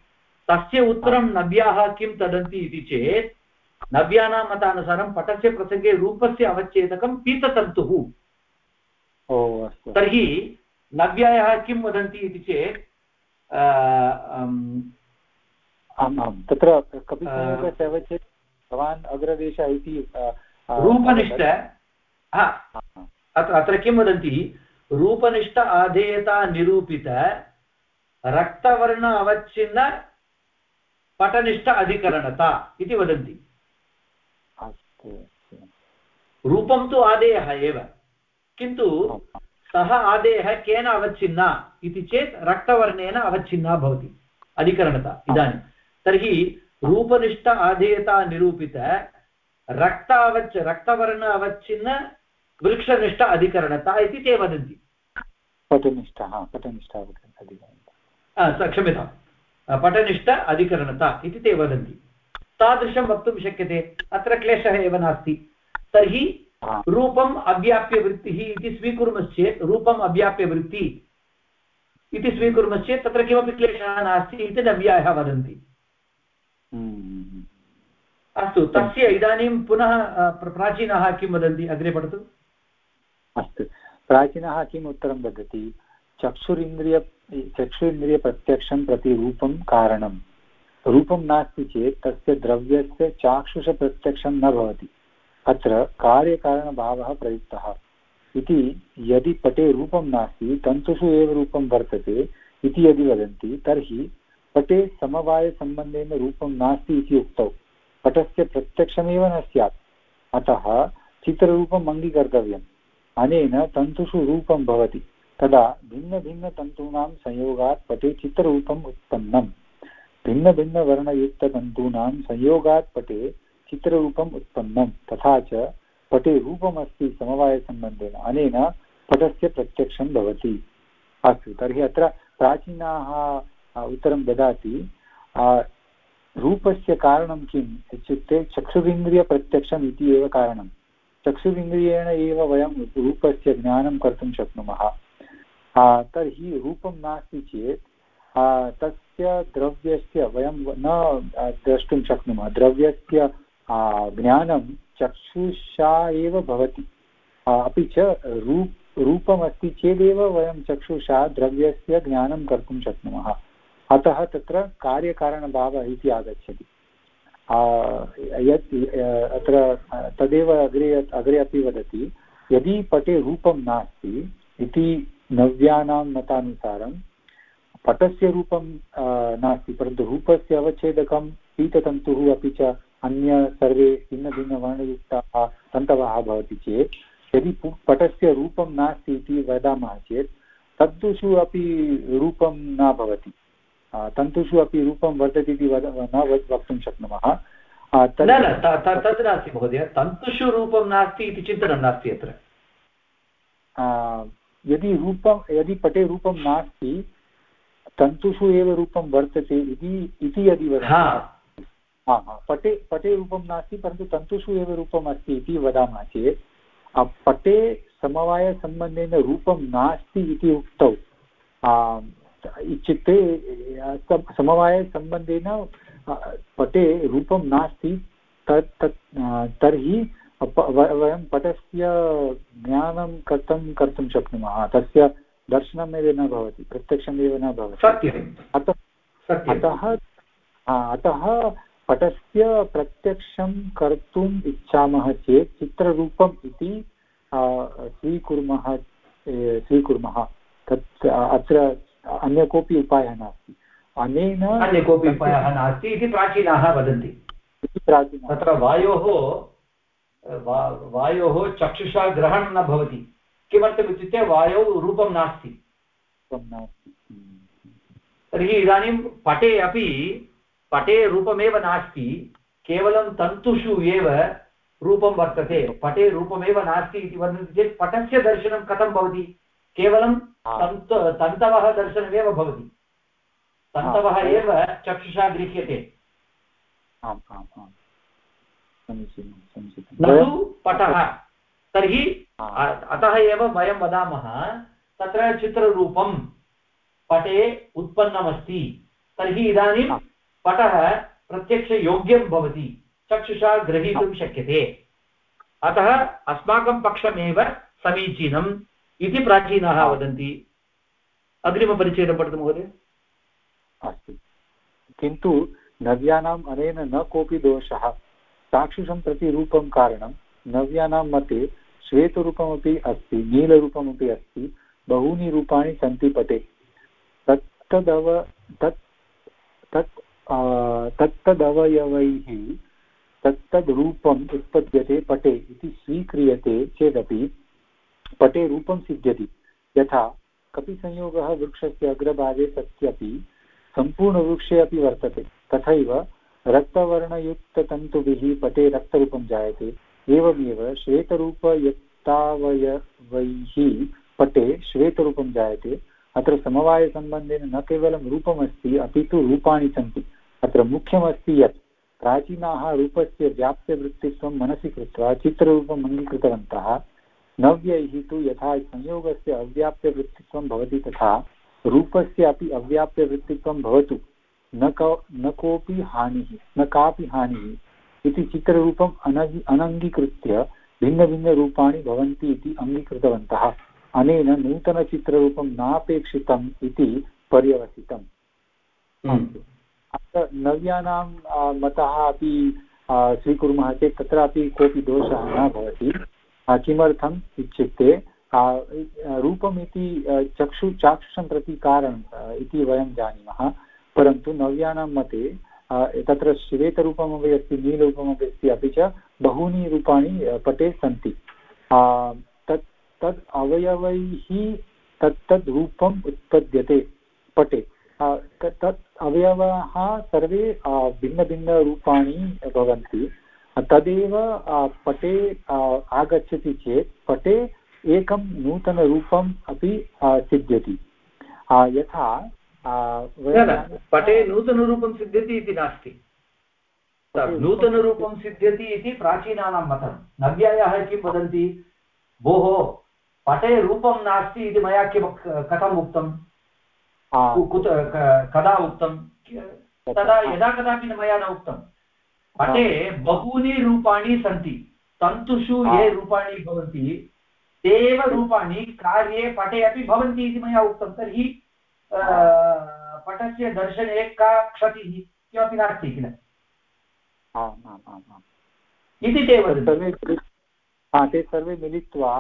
तस्य उत्तरं नव्याः किं तदन्ति इति चेत् नव्यानां मतानुसारं पटस्य प्रसङ्गे रूपस्य अवच्छेदकं पीततन्तुः। तर्हि नव्यायः किं वदन्ति इति चेत् आम् आं तत्र भवान् अग्रदेशः इति रूपनिष्ठ अत्र किं वदन्ति? रूपनिष्ठ आधेयता निरूपित रक्तवर्ण अवच्छिन्न पटनिष्ठ अधिकरणता इति वदन्ति। रूपं तु आदेयः एव किन्तु सः आदेयः केन अवच्छिन्ना इति चेत् रक्तवर्णेन अवच्छिन्ना भवति अधिकरणता इदानीं। तर्हि रूपनिष्ठ आधेयता निरूपित रक्त अवच् रक्तवर्ण अवच्छिन्न वृक्षनिष्ठ अधिकरणता इति ते वदन्ति। पटनिष्ठः पटनिष्ठ क्षम्यतां पटनिष्ठ अधिकरणता इति ते वदन्ति। तादृशं वक्तुं शक्यते। अत्र क्लेशः एव नास्ति। तर्हि रूपम् अव्याप्यवृत्तिः इति स्वीकुर्मश्चेत् रूपम् अव्याप्यवृत्ति इति स्वीकुर्मश्चेत् तत्र किमपि क्लेशः नास्ति इति नव्यायः वदन्ति। अस्तु तस्य इदानीं पुनः प्राचीनाः किं वदन्ति? अग्रे पठतु। अस्तु। प्राचीनः किम् उत्तरं वदति? चक्षुरिन्द्रिय चक्षुरिन्द्रियप्रत्यक्षं प्रति रूपं कारणं। रूपं नास्ति चेत् तस्य द्रव्यस्य चाक्षुषप्रत्यक्षं न भवति। अत्र कार्यकारणभावः प्रयुक्तः। इति यदि पटे रूपं नास्ति तन्तुषु एव रूपं वर्तते इति यदि वदन्ति तर्हि पटे समवायसम्बन्धेन रूपं नास्ति इति उक्तौ। पटस्य प्रत्यक्षमेव न स्यात्। अतः चित्ररूपम् अङ्गीकर्तव्यम्। अनेन तन्तुषु रूपं भवति। तदा भिन्नभिन्नतन्तूनां संयोगात् पटे चित्ररूपम् उत्पन्नम्। भिन्नभिन्नवर्णयुक्ततन्तूनां संयोगात् पटे चित्ररूपम् उत्पन्नं तथा च पटे रूपमस्ति समवायसम्बन्धेन। अनेन पटस्य प्रत्यक्षं भवति। अस्तु, तर्हि अत्र प्राचीनाः उत्तरं ददाति। रूपस्य कारणं किम् इत्युक्ते चक्षुरिन्द्रियप्रत्यक्षम् इति एव कारणं। चक्षुरिन्द्रियेण एव वयं रूपस्य ज्ञानं कर्तुं शक्नुमः। तर्हि रूपं नास्ति चेत् तस्य द्रव्यस्य वयं न द्रष्टुं शक्नुमः। द्रव्यस्य ज्ञानं चक्षुषा एव भवति। अपि च रूप, रूपमस्ति चेदेव वयं चक्षुषा द्रव्यस्य ज्ञानं कर्तुं शक्नुमः। अतः तत्र कार्यकारणभावः इति आगच्छति। यत् अत्र तदेव अग्रे अग्रे अपि वदति, यदि पटे रूपं नास्ति, इति नव्यानां मतानुसारं, पटस्य रूपं नास्ति, परन्तु रूपस्य अवच्छेदकं पीततन्तुः अपि च अन्य सर्वे भिन्नभिन्नवर्णयुक्ताः तन्तवः भवति चेत्, यदि पटस्य रूपं नास्ति इति वदामः चेत् तन्तुषु अपि रूपं न भवति। तन्तुषु अपि रूपं वर्तते इति वद न वक्तुं शक्नुमः। न न तत् नास्ति महोदय। तन्तुषु रूपं नास्ति इति चिन्तनं नास्ति अत्र। यदि रूपं यदि पटे रूपं नास्ति तन्तुषु एव रूपं वर्तते इति यदि वदामः पटे पटे रूपं नास्ति परन्तु तन्तुषु एव रूपम् अस्ति इति वदामः चेत् पटे समवायसम्बन्धेन रूपं नास्ति इति उक्तौ इत्युक्ते समवायसम्बन्धेन पटे रूपं नास्ति तत् तत् तर्हि वयं पटस्य ज्ञानं कथं कर्तुं शक्नुमः। तस्य दर्शनमेव न भवति प्रत्यक्षमेव न भवति। अतः अतः अतः पटस्य प्रत्यक्षं कर्तुम् इच्छामः चेत् चित्ररूपम् इति स्वीकुर्मः स्वीकुर्मः। तत् अत्र अन्य कोऽपि उपायः नास्ति। अनेन अन्य कोऽपि उपायः नास्ति इति प्राचीनाः वदन्ति। तत्र वायोः वायोः चक्षुषा ग्रहणं न भवति। किमर्थमित्युक्ते वायौ रूपं नास्ति। तर्हि इदानीं पटे अपि पटे रूपमेव नास्ति केवलं तन्तुषु एव रूपं वर्तते। पटे रूपमेव नास्ति इति वदन्ति चेत् पटस्य दर्शनं कथं भवति? केवलं तन्त तन्तवः दर्शनमेव भवति। तन्तवः एव चक्षुषा गृह्यते। न तु पटः। तर्हि अतः एव वयं वदामः तत्र चित्ररूपं पटे उत्पन्नमस्ति। तर्हि इदानीं पटः प्रत्यक्षयोग्यं भवति। चक्षुषा ग्रहीतुं शक्यते। अतः अस्माकं पक्षमेव समीचीनम्। इति प्राचीनाः वदन्ति। अग्रिमपरिचयं पठतु महोदय। अस्तु। किन्तु नव्यानाम् अनेन न कोऽपि दोषः। चाक्षुषं प्रति रूपं कारणं नव्यानां मते श्वेतरूपमपि अस्ति नीलरूपमपि अस्ति बहूनि रूपाणि सन्ति पटे। तत्तदव तत् तत् तत्तदवयवैः तत्तद् रूपम् उत्पद्यते पटे इति स्वीक्रियते चेदपि पटे रूपं सिद्ध्यति। यथा, कपिसंयोगः वृक्षस्य अग्रभागे सत्यपि सम्पूर्णवृक्षे अपि वर्तते। तथैव, रक्तवर्णयुक्ततन्तुभिः पटे रक्तरूपं जायते। एवमेव श्वेतरूपयुक्तावयवैः पटे श्वेतरूपं जायते। अत्र समवायसम्बन्धेन न केवलं रूपमस्ति, अपि तु रूपाणि सन्ति। अत्र मुख्यमस्ति यत्, प्राचीनाः रूपस्य व्याप्यवृत्तित्वं मनसि कृत्वा चित्ररूपम् अङ्गीकृतवन्तः। नव्यैः तु यथा संयोगस्य अव्याप्यवृत्तित्वं भवति तथा रूपस्य अपि अव्याप्यवृत्तित्वं भवतु। न को न कोऽपि हानिः न कापि हानिः इति चित्ररूपम् अनङ्गी अनङ्गीकृत्य भिन्नभिन्नरूपाणि भवन्ति इति अङ्गीकृतवन्तः। अनेन नूतनचित्ररूपं नापेक्षितम् इति पर्यवसितम्। हम्म। अत्र नव्यानां मतः अपि स्वीकुर्मः चेत् तत्रापि कोऽपि दोषः न भवति। किमर्थम् इत्युक्ते रूपम् इति चक्षु, चाक्षुषं प्रति कारणम् इति वयं जानीमः। परन्तु नव्यानां मते तत्र श्वेतरूपमपि अस्ति, नीलरूपमपि अस्ति, अपि च बहूनि रूपाणि पटे सन्ति। तत् अवयवैः तत्तद् रूपम् उत्पद्यते पटे। तत् अवयवाः सर्वे भिन्नभिन्नरूपाणि भवन्ति। तदेव पटे आगच्छति चेत् पटे एकं नूतनरूपम् अपि सिद्ध्यति। यथा पटे नूतनरूपं सिद्ध्यति इति नास्ति। नूतनरूपं सिद्ध्यति इति प्राचीनानां मतं। नव्यायाः किं वदन्ति? भोः पटे रूपं नास्ति इति मया किं कथम् उक्तं? कुत कदा उक्तं? तदा यदा कदापि मया न उक्तं पटे बहूनि रूपाणि सन्ति। तन्तुषु ये रूपाणि भवन्ति ते एव रूपाणि कार्ये पटे अपि भवन्ति इति मया उक्तं। तर्हि पटस्य दर्शने का क्षतिः किमपि नास्ति किल? इति ते वदन्ति ते सर्वे मिलित्वा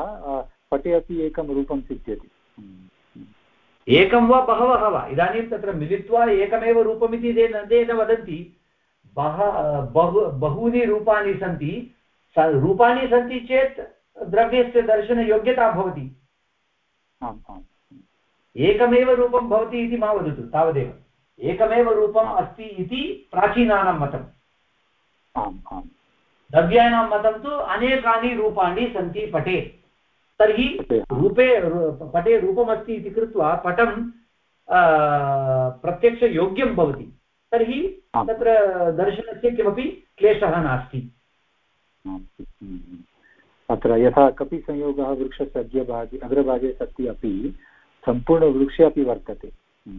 पटे अपि एकं रूपं सिद्ध्यति। एकं वा बहवः वा? इदानीं तत्र मिलित्वा एकमेव रूपमिति ते न वदन्ति। बह बहु बहूनि रूपाणि सन्ति। रूपाणि सन्ति चेत् द्रव्यस्य दर्शनयोग्यता भवति। एकमेव रूपं भवति इति मा वदतु तावदेव। एकमेव रूपम् अस्ति इति प्राचीनानां मतम्। आम् आम्। द्रव्याणां मतं तु अनेकानि रूपाणि सन्ति पटे तर्हि रूपे पटे रूपमस्ति इति कृत्वा पटं प्रत्यक्षयोग्यं भवति। तर्हि तत्र दर्शनस्य किमपि क्लेशः नास्ति। अत्र यथा कपिसंयोगः वृक्षस्य अग्रभागे अग्रभागे सति अपि सम्पूर्णवृक्षे अपि वर्तते।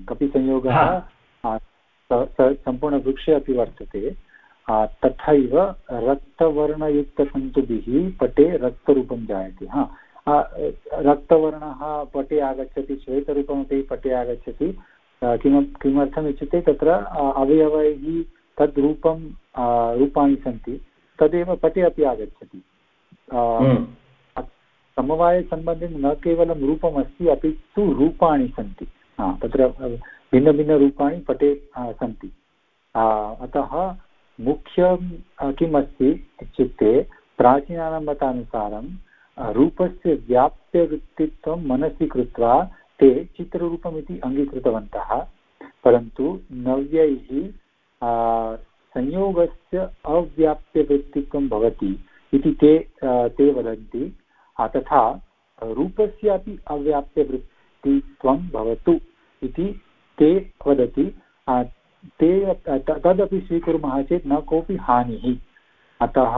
कपिसंयोगः सम्पूर्णवृक्षे अपि वर्तते। तथैव रक्तवर्णयुक्ततन्तुभिः पटे रक्तरूपं जायते। हा। रक्तवर्णः पटे आगच्छति श्वेतरूपमपि पटे आगच्छति। किम किमर्थम् इत्युक्ते तत्र अवयवैः तद् रूपं रूपाणि सन्ति तदेव पटे अपि आगच्छति। हम्म। समवायसम्बन्धेन न केवलं रूपमस्ति अपि तु रूपाणि सन्ति। तत्र भिन्नभिन्नरूपाणि पटे सन्ति। अतः मुख्यं किम् अस्ति इत्युक्ते प्राचीनानां मतानुसारं रूपस्य व्याप्यवृत्तित्वं मनसि कृत्वा ते चित्ररूपमिति अङ्गीकृतवन्तः, परन्तु नव्यैः संयोगस्य अव्याप्यवृत्तित्वं भवति इति ते ते वदन्ति। तथा रूपस्यापि अव्याप्यवृत्तित्वं भवतु इति ते वदति। ते तदपि स्वीकुर्मः चेत् न कोऽपि हानिः। अतः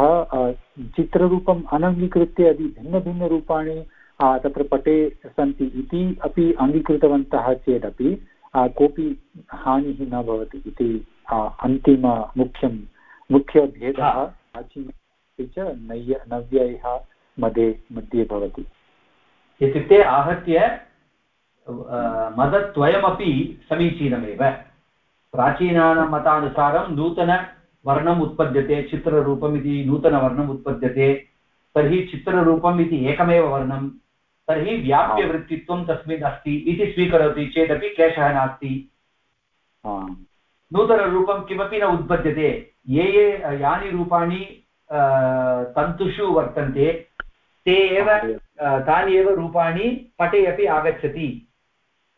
चित्ररूपम् अनङ्गीकृत्य यदि भिन्नभिन्नरूपाणि तत्र पटे सन्ति इति अपि अङ्गीकृतवन्तः चेदपि कोऽपि हानिः न भवति इति अन्तिममुख्यं मुख्यभेदः प्राचीन च नय्य नव्यैः मध्ये मध्ये भवति। इत्युक्ते आहत्य मदद्वयमपि समीचीनमेव। प्राचीनानां मतानुसारं नूतनवर्णम् उत्पद्यते चित्ररूपम् इति नूतनवर्णम् उत्पद्यते तर्हि चित्ररूपम् इति एकमेव वर्णं तर्हि व्याप्यवृत्तित्वं तस्मिन् अस्ति इति स्वीकरोति चेदपि क्लेशः नास्ति। नूतनरूपं किमपि न उत्पद्यते। ये ये यानि रूपाणि तन्तुषु वर्तन्ते ते एव तानि एव रूपाणि पटे अपि आगच्छति।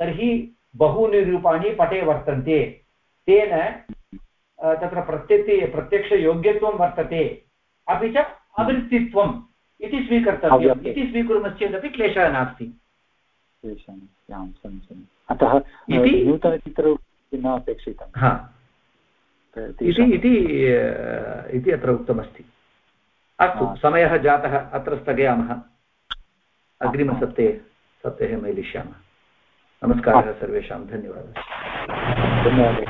तर्हि बहूनि रूपाणि पटे वर्तन्ते। तेन तत्र प्रत्यक्ति प्रत्यक्षयोग्यत्वं वर्तते। अपि च अवृत्तित्वम्। इति स्वीकर्तव्यम् इति स्वीकुर्मश्चेदपि क्लेशः नास्ति। अतः नूतनचित्रं न अपेक्षितं इति अत्र उक्तमस्ति। अस्तु समयः जातः अत्र स्थगयामः। अग्रिमसप्ताहे सप्ताहे मेलिष्यामः नमस्कारः सर्वेषां धन्यवादः। धन्यवादः।